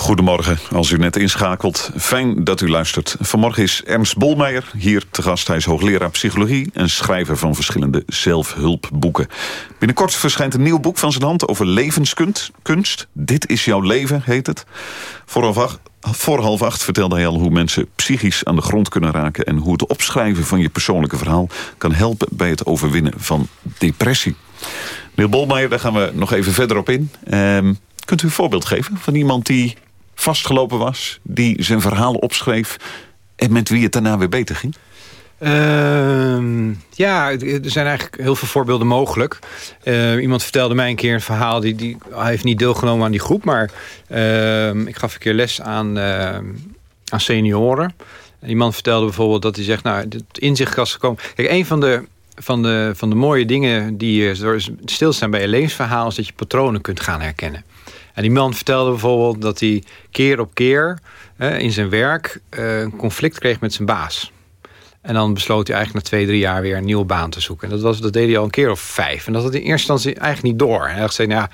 Goedemorgen, als u net inschakelt. Fijn dat u luistert. Vanmorgen is Ernst Bolmeijer hier te gast. Hij is hoogleraar psychologie en schrijver van verschillende zelfhulpboeken. Binnenkort verschijnt een nieuw boek van zijn hand over levenskunst. Kunst. Dit is jouw leven, heet het. Voor half, acht, vertelde hij al hoe mensen psychisch aan de grond kunnen raken... en hoe het opschrijven van je persoonlijke verhaal kan helpen bij het overwinnen van depressie. Meneer Bolmeijer, daar gaan we nog even verder op in. Ehm, kunt u een voorbeeld geven van iemand die vastgelopen was... die zijn verhaal opschreef en met wie het daarna weer beter ging? Uh, ja, er zijn eigenlijk heel veel voorbeelden mogelijk. Uh, iemand vertelde mij een keer een verhaal. Die, die, hij heeft niet deelgenomen aan die groep. Maar uh, ik gaf een keer les aan, ehm, aan senioren. Iemand vertelde bijvoorbeeld dat hij zegt... nou, het inzicht was gekomen. Kijk, een van de, van de, van de mooie dingen die door stilstaan bij een levensverhaal... is dat je patronen kunt gaan herkennen. En die man vertelde bijvoorbeeld dat hij keer op keer in zijn werk eh, een conflict kreeg met zijn baas. En dan besloot hij eigenlijk na twee, drie jaar weer een nieuwe baan te zoeken. En dat, was, dat deed hij al een keer of vijf. En dat had hij in eerste instantie eigenlijk niet door. Hij dacht, nou ja,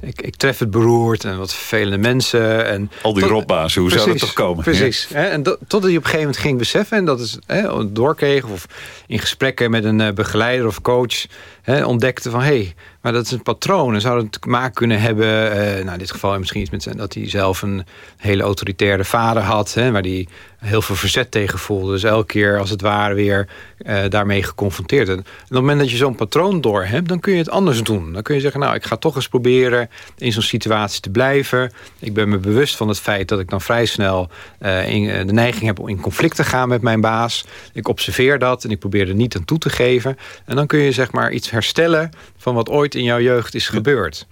ik, ik tref het beroerd en wat vervelende mensen. En Al die rotbazen, hoe zou dat toch komen? Precies. Hè? En dat, totdat hij op een gegeven moment ging beseffen... en dat is hè, doorkreeg of in gesprekken met een eh, begeleider of coach... Hè, ontdekte van, hé, hey, maar dat is een patroon. En zou het te maken kunnen hebben... Uh, nou, in dit geval misschien iets met zijn, dat hij zelf een hele autoritaire vader had... Hè, waar hij heel veel verzet tegen voelde. Dus elke keer als het ware weer uh, daarmee geconfronteerd. En op het moment dat je zo'n patroon door hebt... dan kun je het anders doen. Dan kun je zeggen, nou, ik ga toch eens proberen... in zo'n situatie te blijven. Ik ben me bewust van het feit dat ik dan vrij snel... Uh, in, de neiging heb om in conflict te gaan met mijn baas. Ik observeer dat en ik probeer er niet aan toe te geven. En dan kun je zeg maar iets herstellen... van wat ooit in jouw jeugd is gebeurd.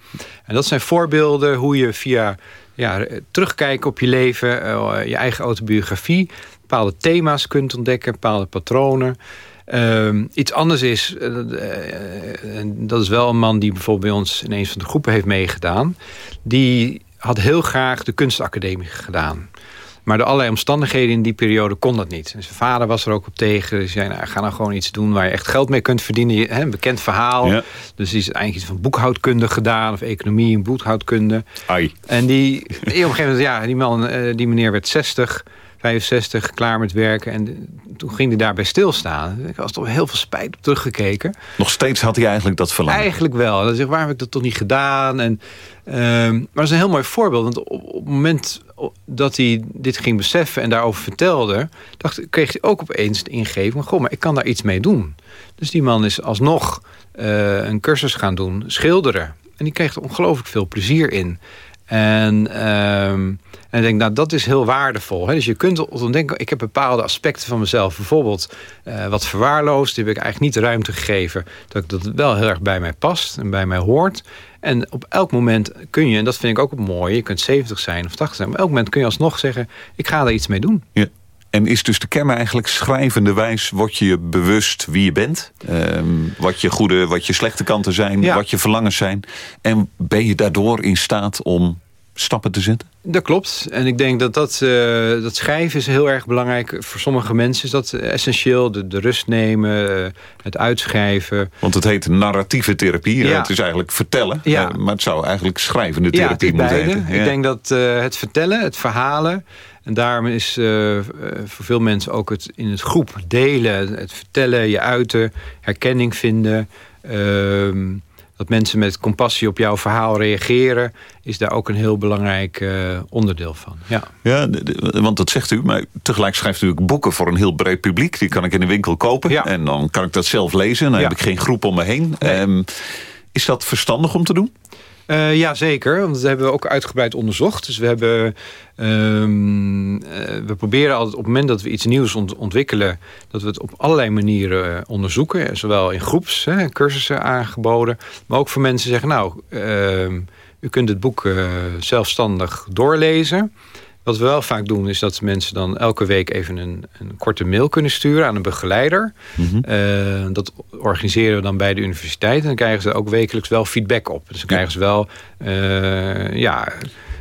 En dat zijn voorbeelden hoe je via ja, terugkijken op je leven, uh, je eigen autobiografie... bepaalde thema's kunt ontdekken, bepaalde patronen. Ehm, iets anders is, uh, dat is wel een man die bijvoorbeeld bij ons in een van de groepen heeft meegedaan. Die had heel graag de kunstacademie gedaan. Maar door allerlei omstandigheden in die periode kon dat niet. En zijn vader was er ook op tegen. Hij zei, nou, ga nou gewoon iets doen waar je echt geld mee kunt verdienen. Een bekend verhaal. Dus hij is eigenlijk iets van boekhoudkunde gedaan. Of economie en boekhoudkunde. Ai. En die, op een gegeven moment, ja, die, man, die meneer werd 60 65, klaar met werken. En toen ging hij daarbij stilstaan. Ik was toch heel veel spijt op teruggekeken. Nog steeds had hij eigenlijk dat verlangen? Eigenlijk wel. Dan zeg, waar heb ik dat toch niet gedaan? En, ehm, maar dat is een heel mooi voorbeeld. Want op, op, het moment dat hij dit ging beseffen en daarover vertelde... Dacht, kreeg hij ook opeens de ingeving... goh, maar ik kan daar iets mee doen. Dus die man is alsnog uh, een cursus gaan doen, schilderen. En die kreeg er ongelooflijk veel plezier in. En, ehm, en ik denk, nou, dat is heel waardevol. Hè? Dus je kunt ontdekken, ik heb bepaalde aspecten van mezelf... bijvoorbeeld uh, wat verwaarloosd, die heb ik eigenlijk niet ruimte gegeven... dat dat wel heel erg bij mij past en bij mij hoort. En op elk moment kun je, en dat vind ik ook mooi... je kunt 70 zijn of 80 zijn... maar op elk moment kun je alsnog zeggen... ik ga daar iets mee doen. Ja. En is dus de kern eigenlijk schrijvende wijs... word je bewust wie je bent? Ehm, wat je goede, wat je slechte kanten zijn, wat je verlangens zijn. En ben je daardoor in staat om stappen te zetten? Dat klopt. En ik denk dat dat, uh, dat schrijven is heel erg belangrijk. Voor sommige mensen is dat essentieel. De, de rust nemen, uh, het uitschrijven. Want het heet narratieve therapie. Ja. Het is eigenlijk vertellen. Ja. Uh, maar het zou eigenlijk schrijvende therapie ja, moeten heten. Ik denk dat het vertellen, het verhalen... En daarom is voor veel mensen ook het in het groep delen... het vertellen, je uiten, herkenning vinden... Ehm, dat mensen met compassie op jouw verhaal reageren... is daar ook een heel belangrijk uh, onderdeel van. Ja. ja, want dat zegt u, maar tegelijk schrijft u ook boeken... voor een heel breed publiek. Die kan ik in de winkel kopen. Ja. En dan kan ik dat zelf lezen. En dan ja. heb ik geen groep om me heen. Nee. Um, is dat verstandig om te doen? Uh, ja, zeker. Want dat hebben we ook uitgebreid onderzocht. Dus we hebben... Um, uh, we proberen altijd op het moment dat we iets nieuws ont ontwikkelen... dat we het op allerlei manieren uh, onderzoeken. Zowel in groeps, hè, cursussen aangeboden. Maar ook voor mensen zeggen... nou, ehm, u kunt het boek zelfstandig doorlezen... Wat we wel vaak doen is dat mensen dan elke week even een, een korte mail kunnen sturen aan een begeleider. Mm -hmm. uh, dat organiseren we dan bij de universiteit. En dan krijgen ze ook wekelijks wel feedback op. Dus dan krijgen ze wel uh, ja,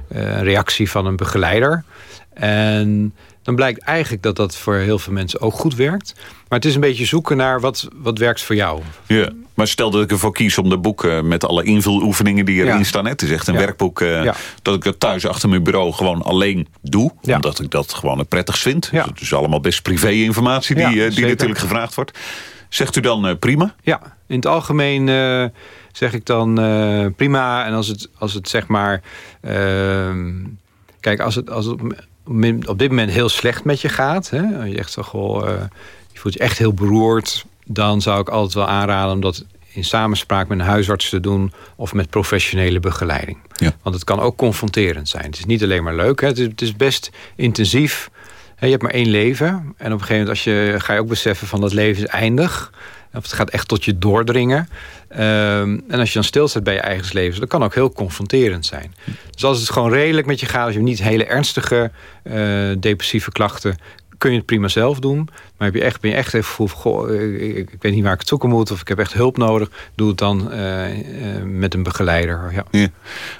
een reactie van een begeleider. En dan blijkt eigenlijk dat dat voor heel veel mensen ook goed werkt. Maar het is een beetje zoeken naar wat, wat werkt voor jou. Ja, maar stel dat ik ervoor kies om de boeken met alle invuloefeningen die erin ja. staan. Het is echt een ja. werkboek uh, ja. dat ik dat thuis achter mijn bureau gewoon alleen doe. Omdat ik dat gewoon het prettigst vind. Dus het is allemaal best privé-informatie die, uh, die natuurlijk gevraagd wordt. Zegt u dan uh, prima? Ja, in het algemeen zeg ik dan prima. En als het, als het zeg maar... Ehm, kijk, als het, als het op dit moment heel slecht met je gaat... Hè, je, echt goh, je voelt je echt heel beroerd dan zou ik altijd wel aanraden om dat in samenspraak met een huisarts te doen... of met professionele begeleiding. Ja. Want het kan ook confronterend zijn. Het is niet alleen maar leuk, hè. Het, is, het is best intensief. Je hebt maar één leven. En op een gegeven moment als je, ga je ook beseffen van dat leven is eindig. Of het gaat echt tot je doordringen. Um, en als je dan stilstaat bij je eigen leven... dat kan ook heel confronterend zijn. Dus als het gewoon redelijk met je gaat... als je niet hele ernstige uh, depressieve klachten kun je het prima zelf doen. Maar heb je echt, ben je echt even gevoel goh, ik, ik, weet niet waar ik het zoeken moet... of ik heb echt hulp nodig, doe het dan uh, uh, met een begeleider. Ja. ja.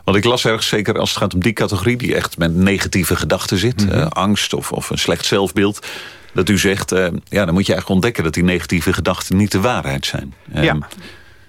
Want ik las ergens, zeker als het gaat om die categorie... die echt met negatieve gedachten zit, mm -hmm. uh, angst of, of een slecht zelfbeeld... dat u zegt, ja, dan moet je eigenlijk ontdekken... dat die negatieve gedachten niet de waarheid zijn. Ja. Um,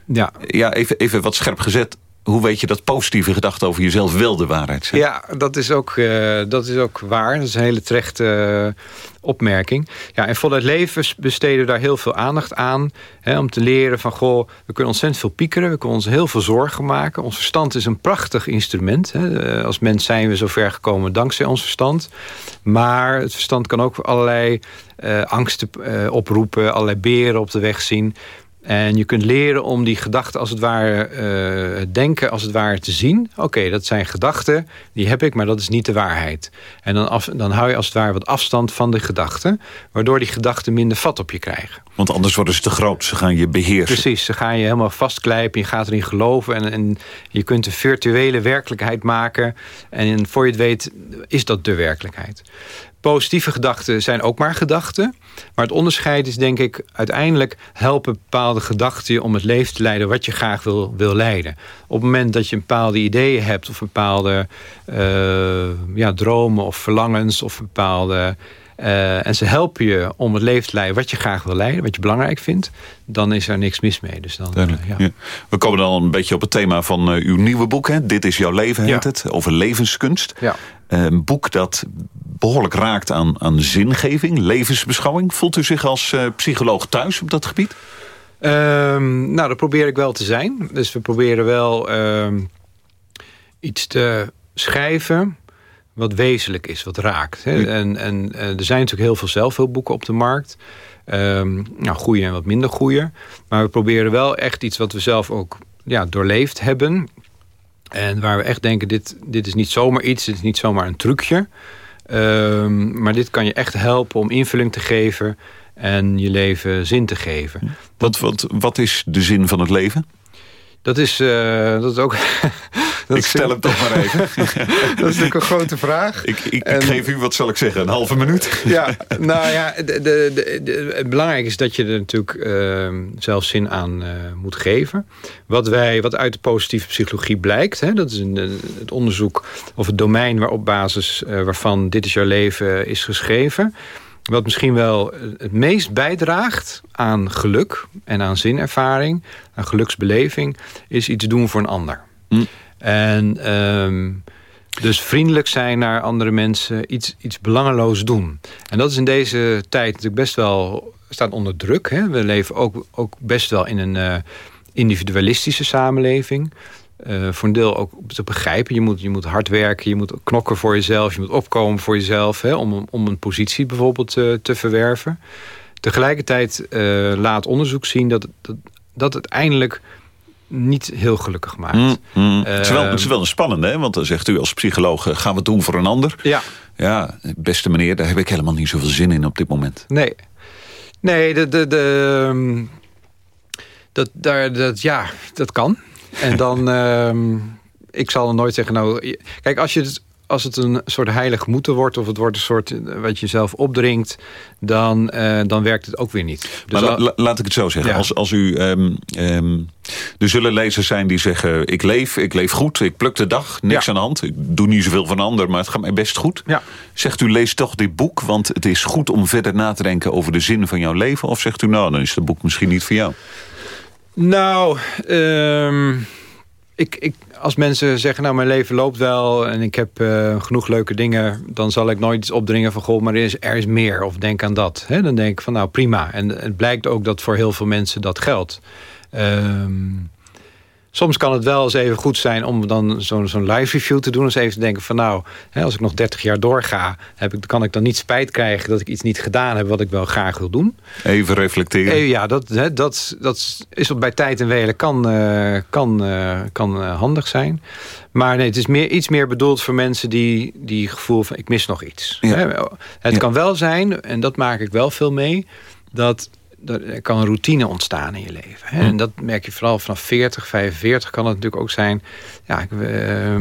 ja. ja even, even wat scherp gezet hoe weet je dat positieve gedachten over jezelf wel de waarheid zijn? Ja, dat is ook, uh, dat is ook waar. Dat is een hele terechte uh, opmerking. Ja, en voluit leven besteden we daar heel veel aandacht aan. Hè, om te leren van, goh, we kunnen ontzettend veel piekeren. We kunnen ons heel veel zorgen maken. Ons verstand is een prachtig instrument. Hè. Als mens zijn we zover gekomen dankzij ons verstand. Maar het verstand kan ook allerlei angsten oproepen. Allerlei beren op de weg zien. En je kunt leren om die gedachten als het ware, uh, denken als het ware te zien. Oké, okay, dat zijn gedachten, die heb ik, maar dat is niet de waarheid. En dan, af, dan hou je als het ware wat afstand van de gedachten. Waardoor die gedachten minder vat op je krijgen. Want anders worden ze te groot, ze gaan je beheersen. Precies, ze gaan je helemaal vastklijpen, je gaat erin geloven. En, en je kunt een virtuele werkelijkheid maken. En voor je het weet is dat de werkelijkheid positieve gedachten zijn ook maar gedachten. Maar het onderscheid is denk ik... uiteindelijk helpen bepaalde gedachten om het leven te leiden... wat je graag wil, wil leiden. Op het moment dat je bepaalde ideeën hebt... of bepaalde uh, ja, dromen of verlangens... of bepaalde en ze helpen je om het leven te leiden wat je graag wil leiden, wat je belangrijk vindt, dan is er niks mis mee. Dus dan, uh, ja. Ja. We komen dan een beetje op het thema van uh, uw nieuwe boek. Hè? Dit is jouw leven, heet ja. het, over levenskunst. Een boek dat behoorlijk raakt aan, aan zingeving, levensbeschouwing. Voelt u zich als psycholoog thuis op dat gebied? Um, nou, dat probeer ik wel te zijn. Dus we proberen wel um, iets te schrijven wat wezenlijk is, wat raakt. Hè? En, en er zijn natuurlijk heel veel zelfhulpboeken op de markt. Um, nou, goede en wat minder goede. Maar we proberen wel echt iets wat we zelf ook ja, doorleefd hebben. En waar we echt denken, dit, dit is niet zomaar iets, dit is niet zomaar een trucje. Um, maar dit kan je echt helpen om invulling te geven en je leven zin te geven. Wat, wat, wat is de zin van het leven? Dat is, uh, dat is ook... [LAUGHS] ik stel hem toch maar even. [LAUGHS] dat is natuurlijk een grote vraag. Ik, ik, en, ik, geef u, wat zal ik zeggen, een halve minuut? ja, [LAUGHS] nou ja, de, de, belangrijk is dat je er natuurlijk uh, zelf zin aan uh, moet geven. Wat, wij, wat uit de positieve psychologie blijkt, hè, dat is een, het onderzoek of het domein waarop basis uh, waarvan dit is jouw leven is geschreven wat misschien wel het meest bijdraagt aan geluk en aan zinervaring, aan geluksbeleving, is iets doen voor een ander. Hm. En um, dus vriendelijk zijn naar andere mensen, iets, iets belangeloos doen. En dat is in deze tijd natuurlijk best wel, staat onder druk. Hè? We leven ook, ook best wel in een uh, individualistische samenleving. Uh, voor een deel ook te begrijpen. Je moet, je moet hard werken, je moet knokken voor jezelf... je moet opkomen voor jezelf hè, om, om een positie bijvoorbeeld uh, te verwerven. Tegelijkertijd laat onderzoek zien dat, dat, dat uiteindelijk niet heel gelukkig maakt. Mm, mm. het, is wel, het is wel een spannende, hè? want dan zegt u als psycholoog... gaan we het doen voor een ander? Ja. Ja, beste meneer, daar heb ik helemaal niet zoveel zin in op dit moment. Nee, nee de, de, de, ehm, dat, daar, dat, ja, dat kan. En [LAUGHS] dan, uh, ik zal nooit zeggen, nou, kijk, als je het als het een soort heilig moeten wordt... of het wordt een soort eh, wat je zelf opdringt... dan, uh, dan werkt het ook weer niet. Dus maar la, laat ik het zo zeggen. Ja. Als, als u, um, um, er zullen lezers zijn die zeggen... ik leef, ik leef goed, ik pluk de dag, niks ja. aan de hand. Ik doe niet zoveel van ander, maar het gaat mij best goed. Ja. Zegt u, lees toch dit boek... want het is goed om verder na te denken over de zin van jouw leven? Of zegt u, nou, dan is het boek misschien niet voor jou? Nou, um, ik, ik, als mensen zeggen, nou mijn leven loopt wel... en ik heb uh, genoeg leuke dingen... dan zal ik nooit iets opdringen van... goh, maar er is, er is meer, of denk aan dat. Dan denk ik van, nou prima. En het blijkt ook dat voor heel veel mensen dat geldt. Um, soms kan het wel eens even goed zijn om dan zo'n zo'n live review te doen. Eens even te denken van nou, hè, als ik nog 30 jaar doorga... Heb ik, kan ik dan niet spijt krijgen dat ik iets niet gedaan heb... wat ik wel graag wil doen. Even reflecteren. Even, ja, dat, hè, dat, dat is bij tijd en welen kan, uh, kan, uh, kan uh, handig zijn. Maar nee, het is meer, iets meer bedoeld voor mensen die, die gevoel van... ik mis nog iets. Ja. Hè? Het ja. kan wel zijn, en dat maak ik wel veel mee... dat er kan een routine ontstaan in je leven. Hè? En dat merk je vooral vanaf 40, 45 kan het natuurlijk ook zijn. Ja, ik, uh,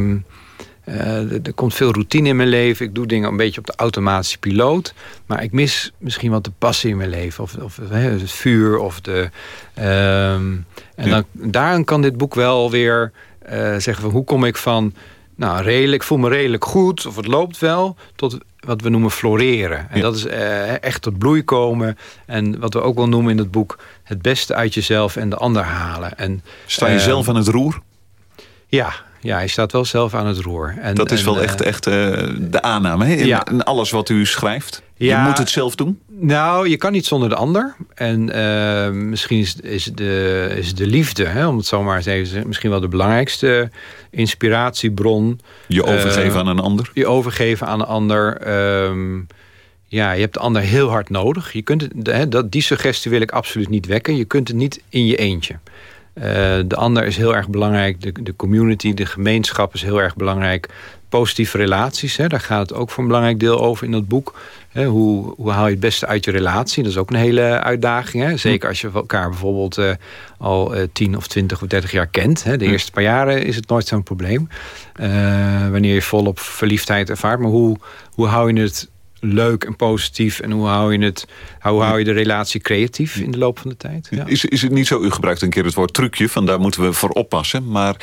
uh, er komt veel routine in mijn leven. Ik doe dingen een beetje op de automatische piloot. Maar ik mis misschien wat de passie in mijn leven. Of, of het vuur. Of de, uh, en ja. dan, daarin kan dit boek wel weer uh, zeggen van hoe kom ik van... Nou, redelijk, ik voel me redelijk goed, of het loopt wel... tot wat we noemen floreren. En ja. dat is uh, echt tot bloei komen. En wat we ook wel noemen in het boek... het beste uit jezelf en de ander halen. En, Sta je uh, zelf aan het roer? Ja, ja, hij staat wel zelf aan het roer. En, dat is en, wel echt, echt uh, de aanname hè? In, ja. in alles wat u schrijft. Ja, je moet het zelf doen? Nou, je kan niet zonder de ander. En uh, misschien is, is, de, is de liefde, hè, om het zo maar eens even te zeggen... misschien wel de belangrijkste inspiratiebron. Je overgeven uh, aan een ander? Je overgeven aan een ander. Um, ja, je hebt de ander heel hard nodig. Je kunt het, hè, dat, die suggestie wil ik absoluut niet wekken. Je kunt het niet in je eentje. Uh, de ander is heel erg belangrijk. De, de community, de gemeenschap is heel erg belangrijk. Positieve relaties, hè, daar gaat het ook voor een belangrijk deel over in dat boek. Hè, hoe, hoe haal je het beste uit je relatie? Dat is ook een hele uitdaging. Hè? Zeker als je elkaar bijvoorbeeld uh, al uh, 10 of 20 of 30 jaar kent. Hè? De eerste paar jaren is het nooit zo'n probleem. Uh, wanneer je volop verliefdheid ervaart. Maar hoe, hoe hou je het leuk en positief? En hoe hou je, het, hoe hou je de relatie creatief in de loop van de tijd? Ja. Is, is het niet zo, u gebruikt een keer het woord trucje... van daar moeten we voor oppassen, maar...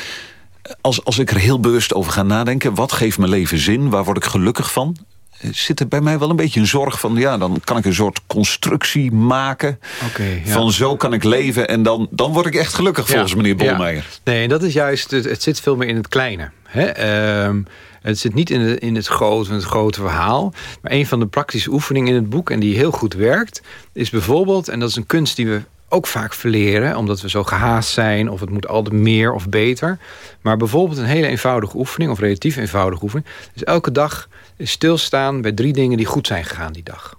Als, als ik er heel bewust over ga nadenken... wat geeft mijn leven zin? Waar word ik gelukkig van? zit er bij mij wel een beetje een zorg van... ja, dan kan ik een soort constructie maken. Okay, ja. Van zo kan ik leven en dan, dan word ik echt gelukkig volgens meneer Bolmeijer. Nee, dat is juist, het, het, zit veel meer in het kleine. Hè? Ehm, het zit niet in, de, in het grote, het grote verhaal. Maar een van de praktische oefeningen in het boek... en die heel goed werkt, is bijvoorbeeld... en dat is een kunst die we ook vaak verleren... omdat we zo gehaast zijn of het moet altijd meer of beter. Maar bijvoorbeeld een hele eenvoudige oefening... of relatief eenvoudige oefening... is elke dag stilstaan bij drie dingen die goed zijn gegaan die dag.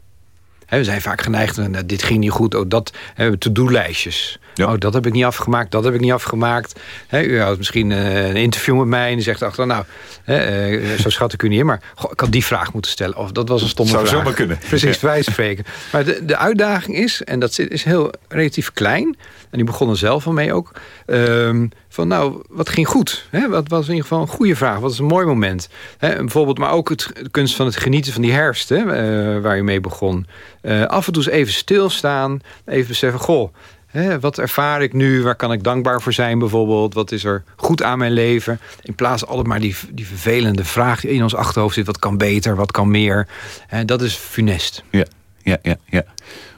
we zijn vaak geneigd, nou, dit ging niet goed, oh, dat hebben we to-do-lijstjes. Oh, dat heb ik niet afgemaakt, dat heb ik niet afgemaakt. u houdt misschien eh, een interview met mij en zegt achter, nou, uh, zo schat ik u niet in, maar goh, ik had die vraag moeten stellen. Of dat was een stomme Zou vraag. Zou zomaar kunnen. Precies, ja. wijze spreken. Maar de, de uitdaging is, en dat is heel relatief klein, en die begon er zelf al mee ook. Ehm, van nou, wat ging goed? Wat was in ieder geval een goede vraag? Wat is een mooi moment? Bijvoorbeeld, maar ook het de kunst van het genieten van die herfst? Uh, waar je mee begon. Af en toe eens even stilstaan. Even beseffen, goh, hè, wat ervaar ik nu? Waar kan ik dankbaar voor zijn bijvoorbeeld? Wat is er goed aan mijn leven? In plaats altijd maar die, die vervelende vraag die in ons achterhoofd zit. Wat kan beter? Wat kan meer? Hè, dat is funest. Ja, ja, ja, ja.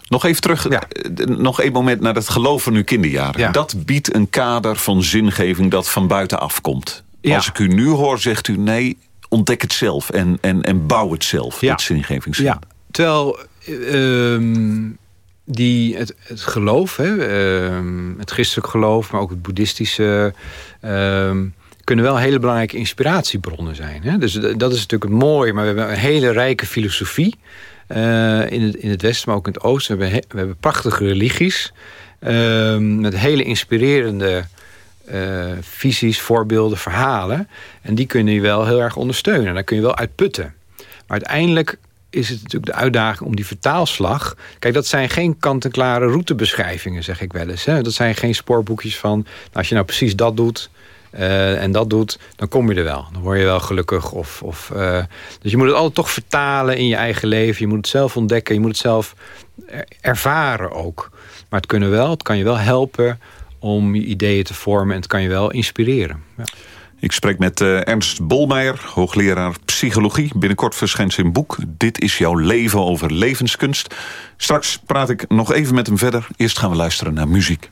Nog even terug, ja. nog een moment naar het geloof van uw kinderjaren. Dat biedt een kader van zingeving dat van buitenaf komt. Als ik u nu hoor, zegt u nee, ontdek het zelf en, en, en bouw het zelf, ja. het. Ja, terwijl uh, die, het, geloof, hè, uh, het christelijk geloof, maar ook het boeddhistische... Ehm, kunnen wel hele belangrijke inspiratiebronnen zijn. Hè? Dus dat is natuurlijk het mooie, maar we hebben een hele rijke filosofie... Uh, in, het, in het westen, maar ook in het oosten. We hebben, we hebben prachtige religies. Uh, met hele inspirerende uh, visies, voorbeelden, verhalen. En die kunnen je wel heel erg ondersteunen. Daar kun je wel uit putten. Maar uiteindelijk is het natuurlijk de uitdaging om die vertaalslag... Kijk, dat zijn geen kant-en-klare routebeschrijvingen, zeg ik wel eens. Hè? Dat zijn geen spoorboekjes van... Nou, als je nou precies dat doet, uh, en dat doet, dan kom je er wel. Dan word je wel gelukkig. Of, of, uh, dus je moet het altijd toch vertalen in je eigen leven. Je moet het zelf ontdekken. Je moet het zelf ervaren ook. Maar het, kunnen wel, het kan je wel helpen om je ideeën te vormen. En het kan je wel inspireren. Ja. Ik spreek met uh, Ernst Bolmeijer, hoogleraar psychologie. Binnenkort verschijnt zijn boek Dit is jouw leven over levenskunst. Straks praat ik nog even met hem verder. Eerst gaan we luisteren naar muziek.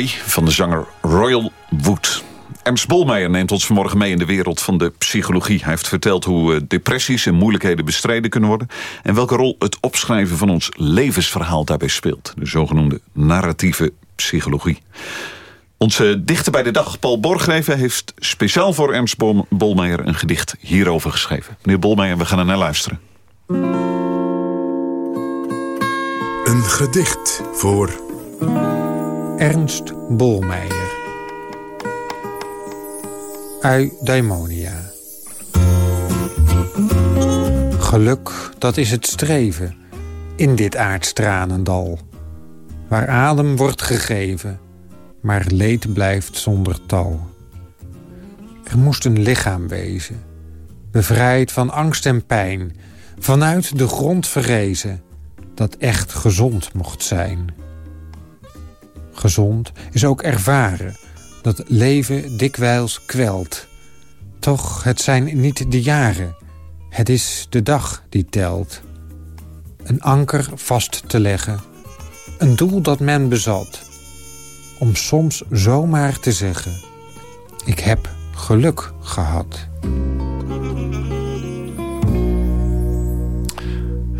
Van de zanger Royal Wood. Ernst Bolmeijer neemt ons vanmorgen mee in de wereld van de psychologie. Hij heeft verteld hoe eh, depressies en moeilijkheden bestreden kunnen worden... en welke rol het opschrijven van ons levensverhaal daarbij speelt. De zogenoemde narratieve psychologie. Onze dichter bij de dag, Paul Borgreven, heeft speciaal voor Ernst Bolmeijer een gedicht hierover geschreven. Meneer Bolmeijer, we gaan er naar luisteren. Een gedicht voor... Ernst Bolmeijer. Eudaimonia. Geluk, dat is het streven in dit aardstranendal. Waar adem wordt gegeven, maar leed blijft zonder tal. Er moest een lichaam wezen, bevrijd van angst en pijn... vanuit de grond verrezen, dat echt gezond mocht zijn. Gezond is ook ervaren dat leven dikwijls kwelt. Toch, het zijn niet de jaren, het is de dag die telt. Een anker vast te leggen, een doel dat men bezat... om soms zomaar te zeggen, ik heb geluk gehad.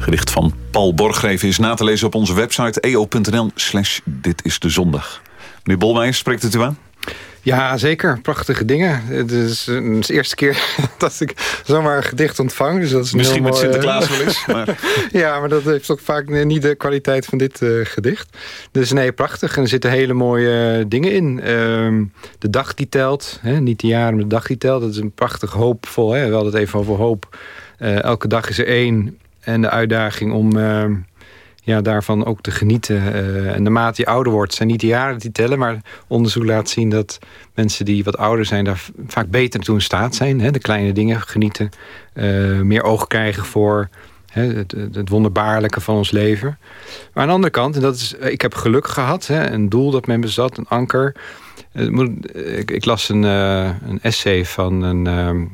Gedicht van Paul Borgreven is na te lezen op onze website eo.nl slash dit is de zondag. Meneer spreekt het u aan? Ja, zeker. Prachtige dingen. Het is, de eerste keer [LAUGHS] dat ik zomaar een gedicht ontvang. Dus dat is Misschien met Sinterklaas wel eens. Maar... [LAUGHS] ja, maar dat heeft ook vaak niet de kwaliteit van dit uh, gedicht. Dus nee, prachtig. En er zitten hele mooie dingen in. Uh, de dag die telt. Hè? Niet de jaren, maar de dag die telt. Dat is een prachtig hoopvol. Hè? We hadden het even over hoop. Uh, elke dag is er één. En de uitdaging om ehm, ja, daarvan ook te genieten. Uh, en naarmate je ouder wordt, zijn niet de jaren die tellen... maar onderzoek laat zien dat mensen die wat ouder zijn... daar vaak beter toe in staat zijn. Hè, de kleine dingen genieten. Uh, meer oog krijgen voor hè, het, het, wonderbaarlijke van ons leven. Maar aan de andere kant, en dat is, ik heb geluk gehad. Hè, een doel dat men bezat, een anker. Ik, ik, las een, een essay van een ehm,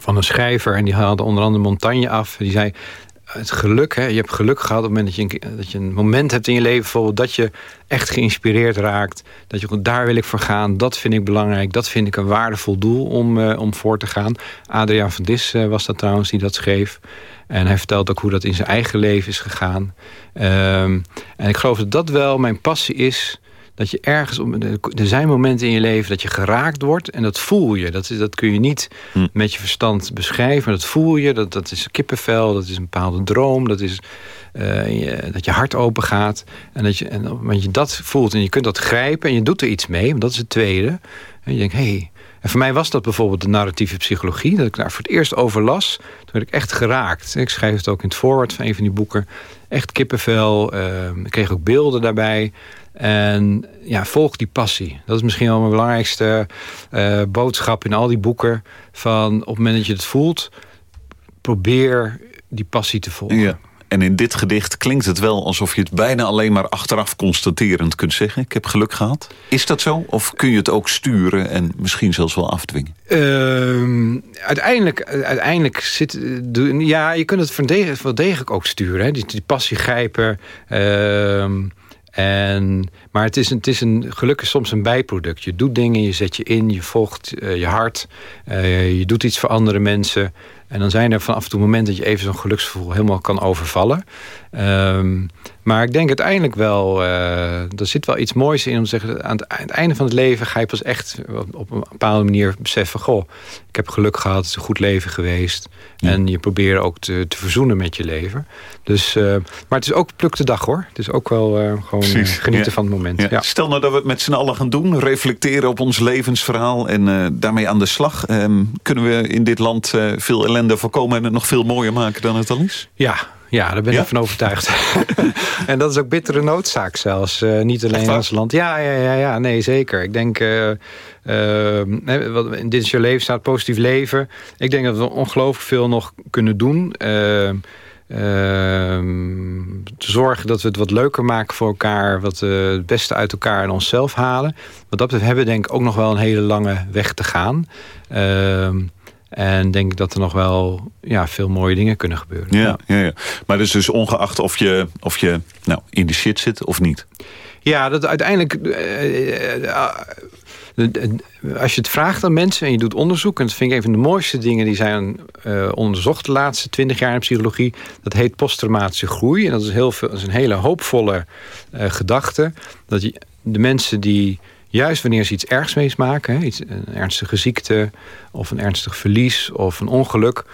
van een schrijver. En die haalde onder andere Montagne af. Die zei, het geluk, hè, je hebt geluk gehad op het moment dat je, een, dat je een moment hebt in je leven... bijvoorbeeld dat je echt geïnspireerd raakt. Dat je daar wil ik voor gaan, dat vind ik belangrijk. Dat vind ik een waardevol doel om, uh, om voor te gaan. Adriaan van Dis uh, was dat trouwens die dat schreef. En hij vertelt ook hoe dat in zijn eigen leven is gegaan. Um, en ik geloof dat dat wel mijn passie is dat je ergens... Er zijn momenten in je leven dat je geraakt wordt en dat voel je. Dat, dat kun je niet hm. met je verstand beschrijven, maar dat voel je. Dat, dat is kippenvel, dat is een bepaalde droom. Dat is uh, dat je hart open gaat. En dat je, en, want je dat voelt en je kunt dat grijpen en je doet er iets mee. Want dat is het tweede. En je denkt, hé... Hey, en voor mij was dat bijvoorbeeld de narratieve psychologie. Dat ik daar voor het eerst over las. Toen werd ik echt geraakt. Ik schrijf het ook in het voorwoord van een van die boeken. Echt kippenvel. Uh, ik kreeg ook beelden daarbij. En ja, volg die passie. Dat is misschien wel mijn belangrijkste uh, boodschap in al die boeken. Van op het moment dat je het voelt, probeer die passie te volgen. Ja. En in dit gedicht klinkt het wel alsof je het bijna alleen maar achteraf constaterend kunt zeggen. Ik heb geluk gehad. Is dat zo? Of kun je het ook sturen en misschien zelfs wel afdwingen? Uh, uiteindelijk, uiteindelijk zit... Ja, je kunt het wel degelijk ook sturen. Hè? Die, die passie grijpen... Uh, en, maar het is, een, het is een, gelukkig soms een bijproduct. Je doet dingen, je zet je in, je volgt uh, je hart. Uh, je doet iets voor andere mensen. En dan zijn er vanaf en toe momenten dat je even zo'n geluksgevoel helemaal kan overvallen. Um, maar ik denk uiteindelijk wel, uh, er zit wel iets moois in om te zeggen... aan het, aan het, einde van het leven ga je pas echt op een bepaalde manier beseffen... goh, ik heb geluk gehad, het is een goed leven geweest. En je probeert ook te, te, verzoenen met je leven. Dus, uh, maar het is ook pluk de dag hoor. Het is ook wel uh, gewoon genieten ja. van het moment. Ja. Stel nou dat we het met z'n allen gaan doen. Reflecteren op ons levensverhaal en daarmee aan de slag. Um, kunnen we in dit land veel ellende voorkomen... en het nog veel mooier maken dan het al is? Ja, ja, daar ben ik van overtuigd. [LAUGHS] en dat is ook bittere noodzaak zelfs. Uh, niet alleen in ons land. Ja, ja, ja, ja, nee, zeker. Ik denk, uh, uh, wat in dit is je leven staat, positief leven. Ik denk dat we ongelooflijk veel nog kunnen doen. Ehm, te zorgen dat we het wat leuker maken voor elkaar. Wat het beste uit elkaar en onszelf halen. Wat dat betreft hebben we denk ik ook nog wel een hele lange weg te gaan. Ehm, en denk dat er nog wel ja, veel mooie dingen kunnen gebeuren. Ja, ja. ja, Maar dus, dus ongeacht of je, of je nou, in de shit zit of niet? Ja, dat uiteindelijk... als je het vraagt aan mensen en je doet onderzoek... en dat vind ik een van de mooiste dingen die zijn onderzocht... de laatste twintig jaar in psychologie... dat heet posttraumatische groei. En dat is, heel veel, dat is een hele hoopvolle gedachte. Dat je, de mensen die juist wanneer ze iets ergs meemaken... Iets, een ernstige ziekte of een ernstig verlies of een ongeluk...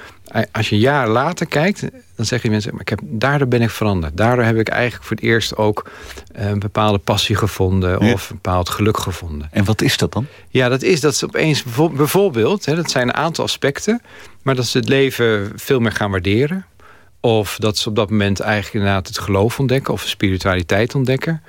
als je jaren later kijkt, dan zeggen mensen... Maar ik heb, daardoor ben ik veranderd. Daardoor heb ik eigenlijk voor het eerst ook een bepaalde passie gevonden... of een bepaald geluk gevonden. En wat is dat dan? Ja, dat is dat ze opeens bijvoorbeeld... Hè, dat zijn een aantal aspecten... maar dat ze het leven veel meer gaan waarderen... Of dat ze op dat moment eigenlijk inderdaad het geloof ontdekken... of spiritualiteit ontdekken.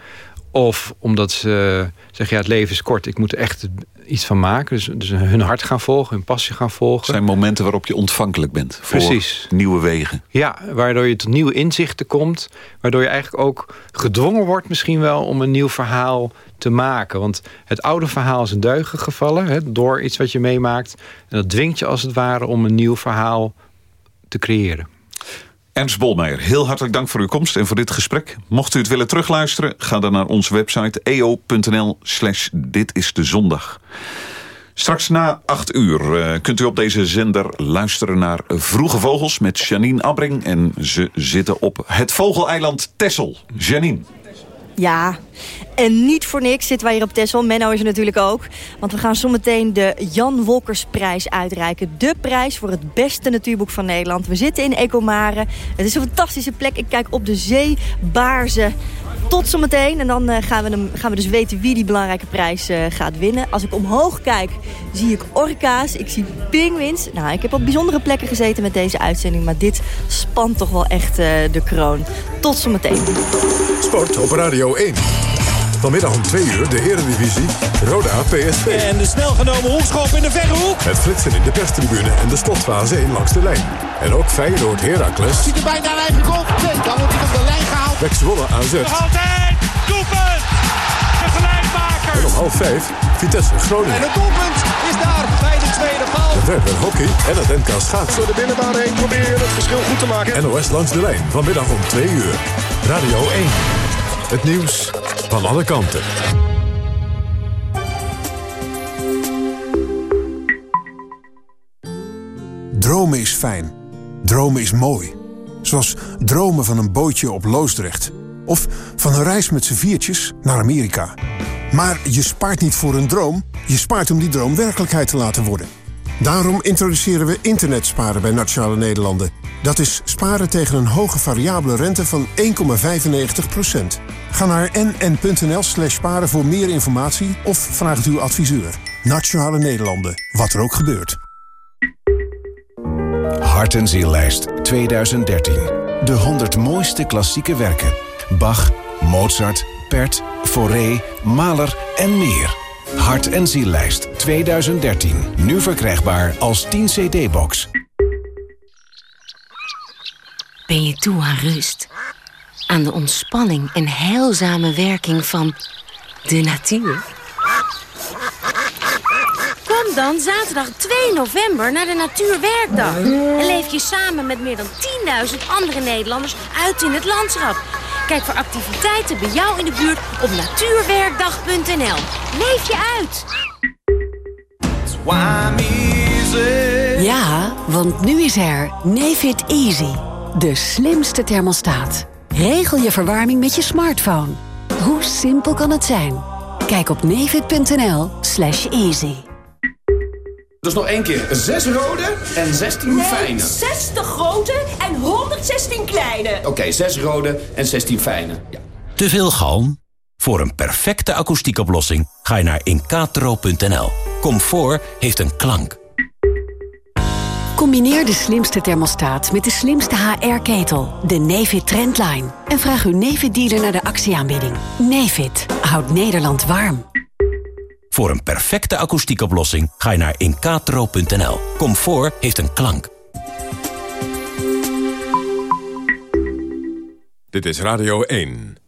Of omdat ze zeggen, ja, het leven is kort, ik moet er echt iets van maken. Dus, dus hun hart gaan volgen, hun passie gaan volgen. Het zijn momenten waarop je ontvankelijk bent voor Precies. nieuwe wegen. Ja, waardoor je tot nieuwe inzichten komt. Waardoor je eigenlijk ook gedwongen wordt misschien wel om een nieuw verhaal te maken. Want het oude verhaal is een deugen gevallen hè, door iets wat je meemaakt. En dat dwingt je als het ware om een nieuw verhaal te creëren. Ernst Bolmeijer, heel hartelijk dank voor uw komst en voor dit gesprek. Mocht u het willen terugluisteren, ga dan naar onze website eo.nl slash dit is de zondag. Straks na acht uur uh, kunt u op deze zender luisteren naar Vroege Vogels met Janine Abbring. En ze zitten op het vogeleiland Tessel. Janine. Ja, en niet voor niks zitten wij hier op Texel. Menno is er natuurlijk ook. Want we gaan zometeen de Jan Wolkersprijs uitreiken. De prijs voor het beste natuurboek van Nederland. We zitten in Ecomare. Het is een fantastische plek. Ik kijk op de zee, baarzen. Tot zometeen. En dan uh, gaan, we gaan we dus weten wie die belangrijke prijs uh, gaat winnen. Als ik omhoog kijk, zie ik orka's. Ik zie pinguïns. Nou, ik heb op bijzondere plekken gezeten met deze uitzending. Maar dit spant toch wel echt uh, de kroon. Tot zometeen. Sport op Radio 1. Vanmiddag om 2 uur de Eredivisie, Roda PSV. En de snel genomen hoekschop in de verre hoek. Het flitsen in de perstribune en de slotfase 1 langs de lijn. En ook Feyenoord Heracles. Ziet er bijna een eigen goal. Nee, dan wordt hij op de lijn gehaald. Pek Zwolle AZ. Nog altijd, doelpunt! De gelijkmaker. En om half 5 Vitesse Groningen. En het doelpunt is daar bij de tweede paal. Verder hockey en het NK schaatsen. Door de binnenbaan heen proberen het verschil goed te maken. NOS langs de lijn, vanmiddag om 2 uur. Radio 1. Het nieuws van alle kanten. Dromen is fijn. Dromen is mooi. Zoals dromen van een bootje op Loosdrecht. Of van een reis met z'n viertjes naar Amerika. Maar je spaart niet voor een droom. Je spaart om die droom werkelijkheid te laten worden. Daarom introduceren we internetsparen bij Nationale Nederlanden. Dat is sparen tegen een hoge variabele rente van 1,95%. Ga naar nn.nl slash sparen voor meer informatie of vraag het uw adviseur. Nationale Nederlanden, wat er ook gebeurt. Hart en Ziellijst 2013. De 100 mooiste klassieke werken. Bach, Mozart, Pert, Fauré, Mahler en meer. Hart en Ziellijst 2013. Nu verkrijgbaar als 10 cd-box. Ben je toe aan rust? Aan de ontspanning en heilzame werking van de natuur? Kom dan zaterdag 2 november naar de Natuurwerkdag. En leef je samen met meer dan 10.000 andere Nederlanders uit in het landschap. Kijk voor activiteiten bij jou in de buurt op natuurwerkdag.nl. Leef je uit! Ja, want nu is er Nefit Easy. De slimste thermostaat. Regel je verwarming met je smartphone. Hoe simpel kan het zijn? Kijk op nefit.nl slash easy. Dus nog één keer. Zes rode en 16 nee, fijne. 60 grote en 116 kleine. Oké, okay, 6 rode en 16 fijne. Ja. Te veel galm? Voor een perfecte akoestiekoplossing ga je naar incatro.nl. Comfort heeft een klank. Combineer de slimste thermostaat met de slimste HR-ketel, de Nefit Trendline. En vraag uw Nefit-dealer naar de actieaanbieding. Nefit houdt Nederland warm. Voor een perfecte akoestiekoplossing ga je naar incatro.nl. Comfort heeft een klank. Dit is Radio 1.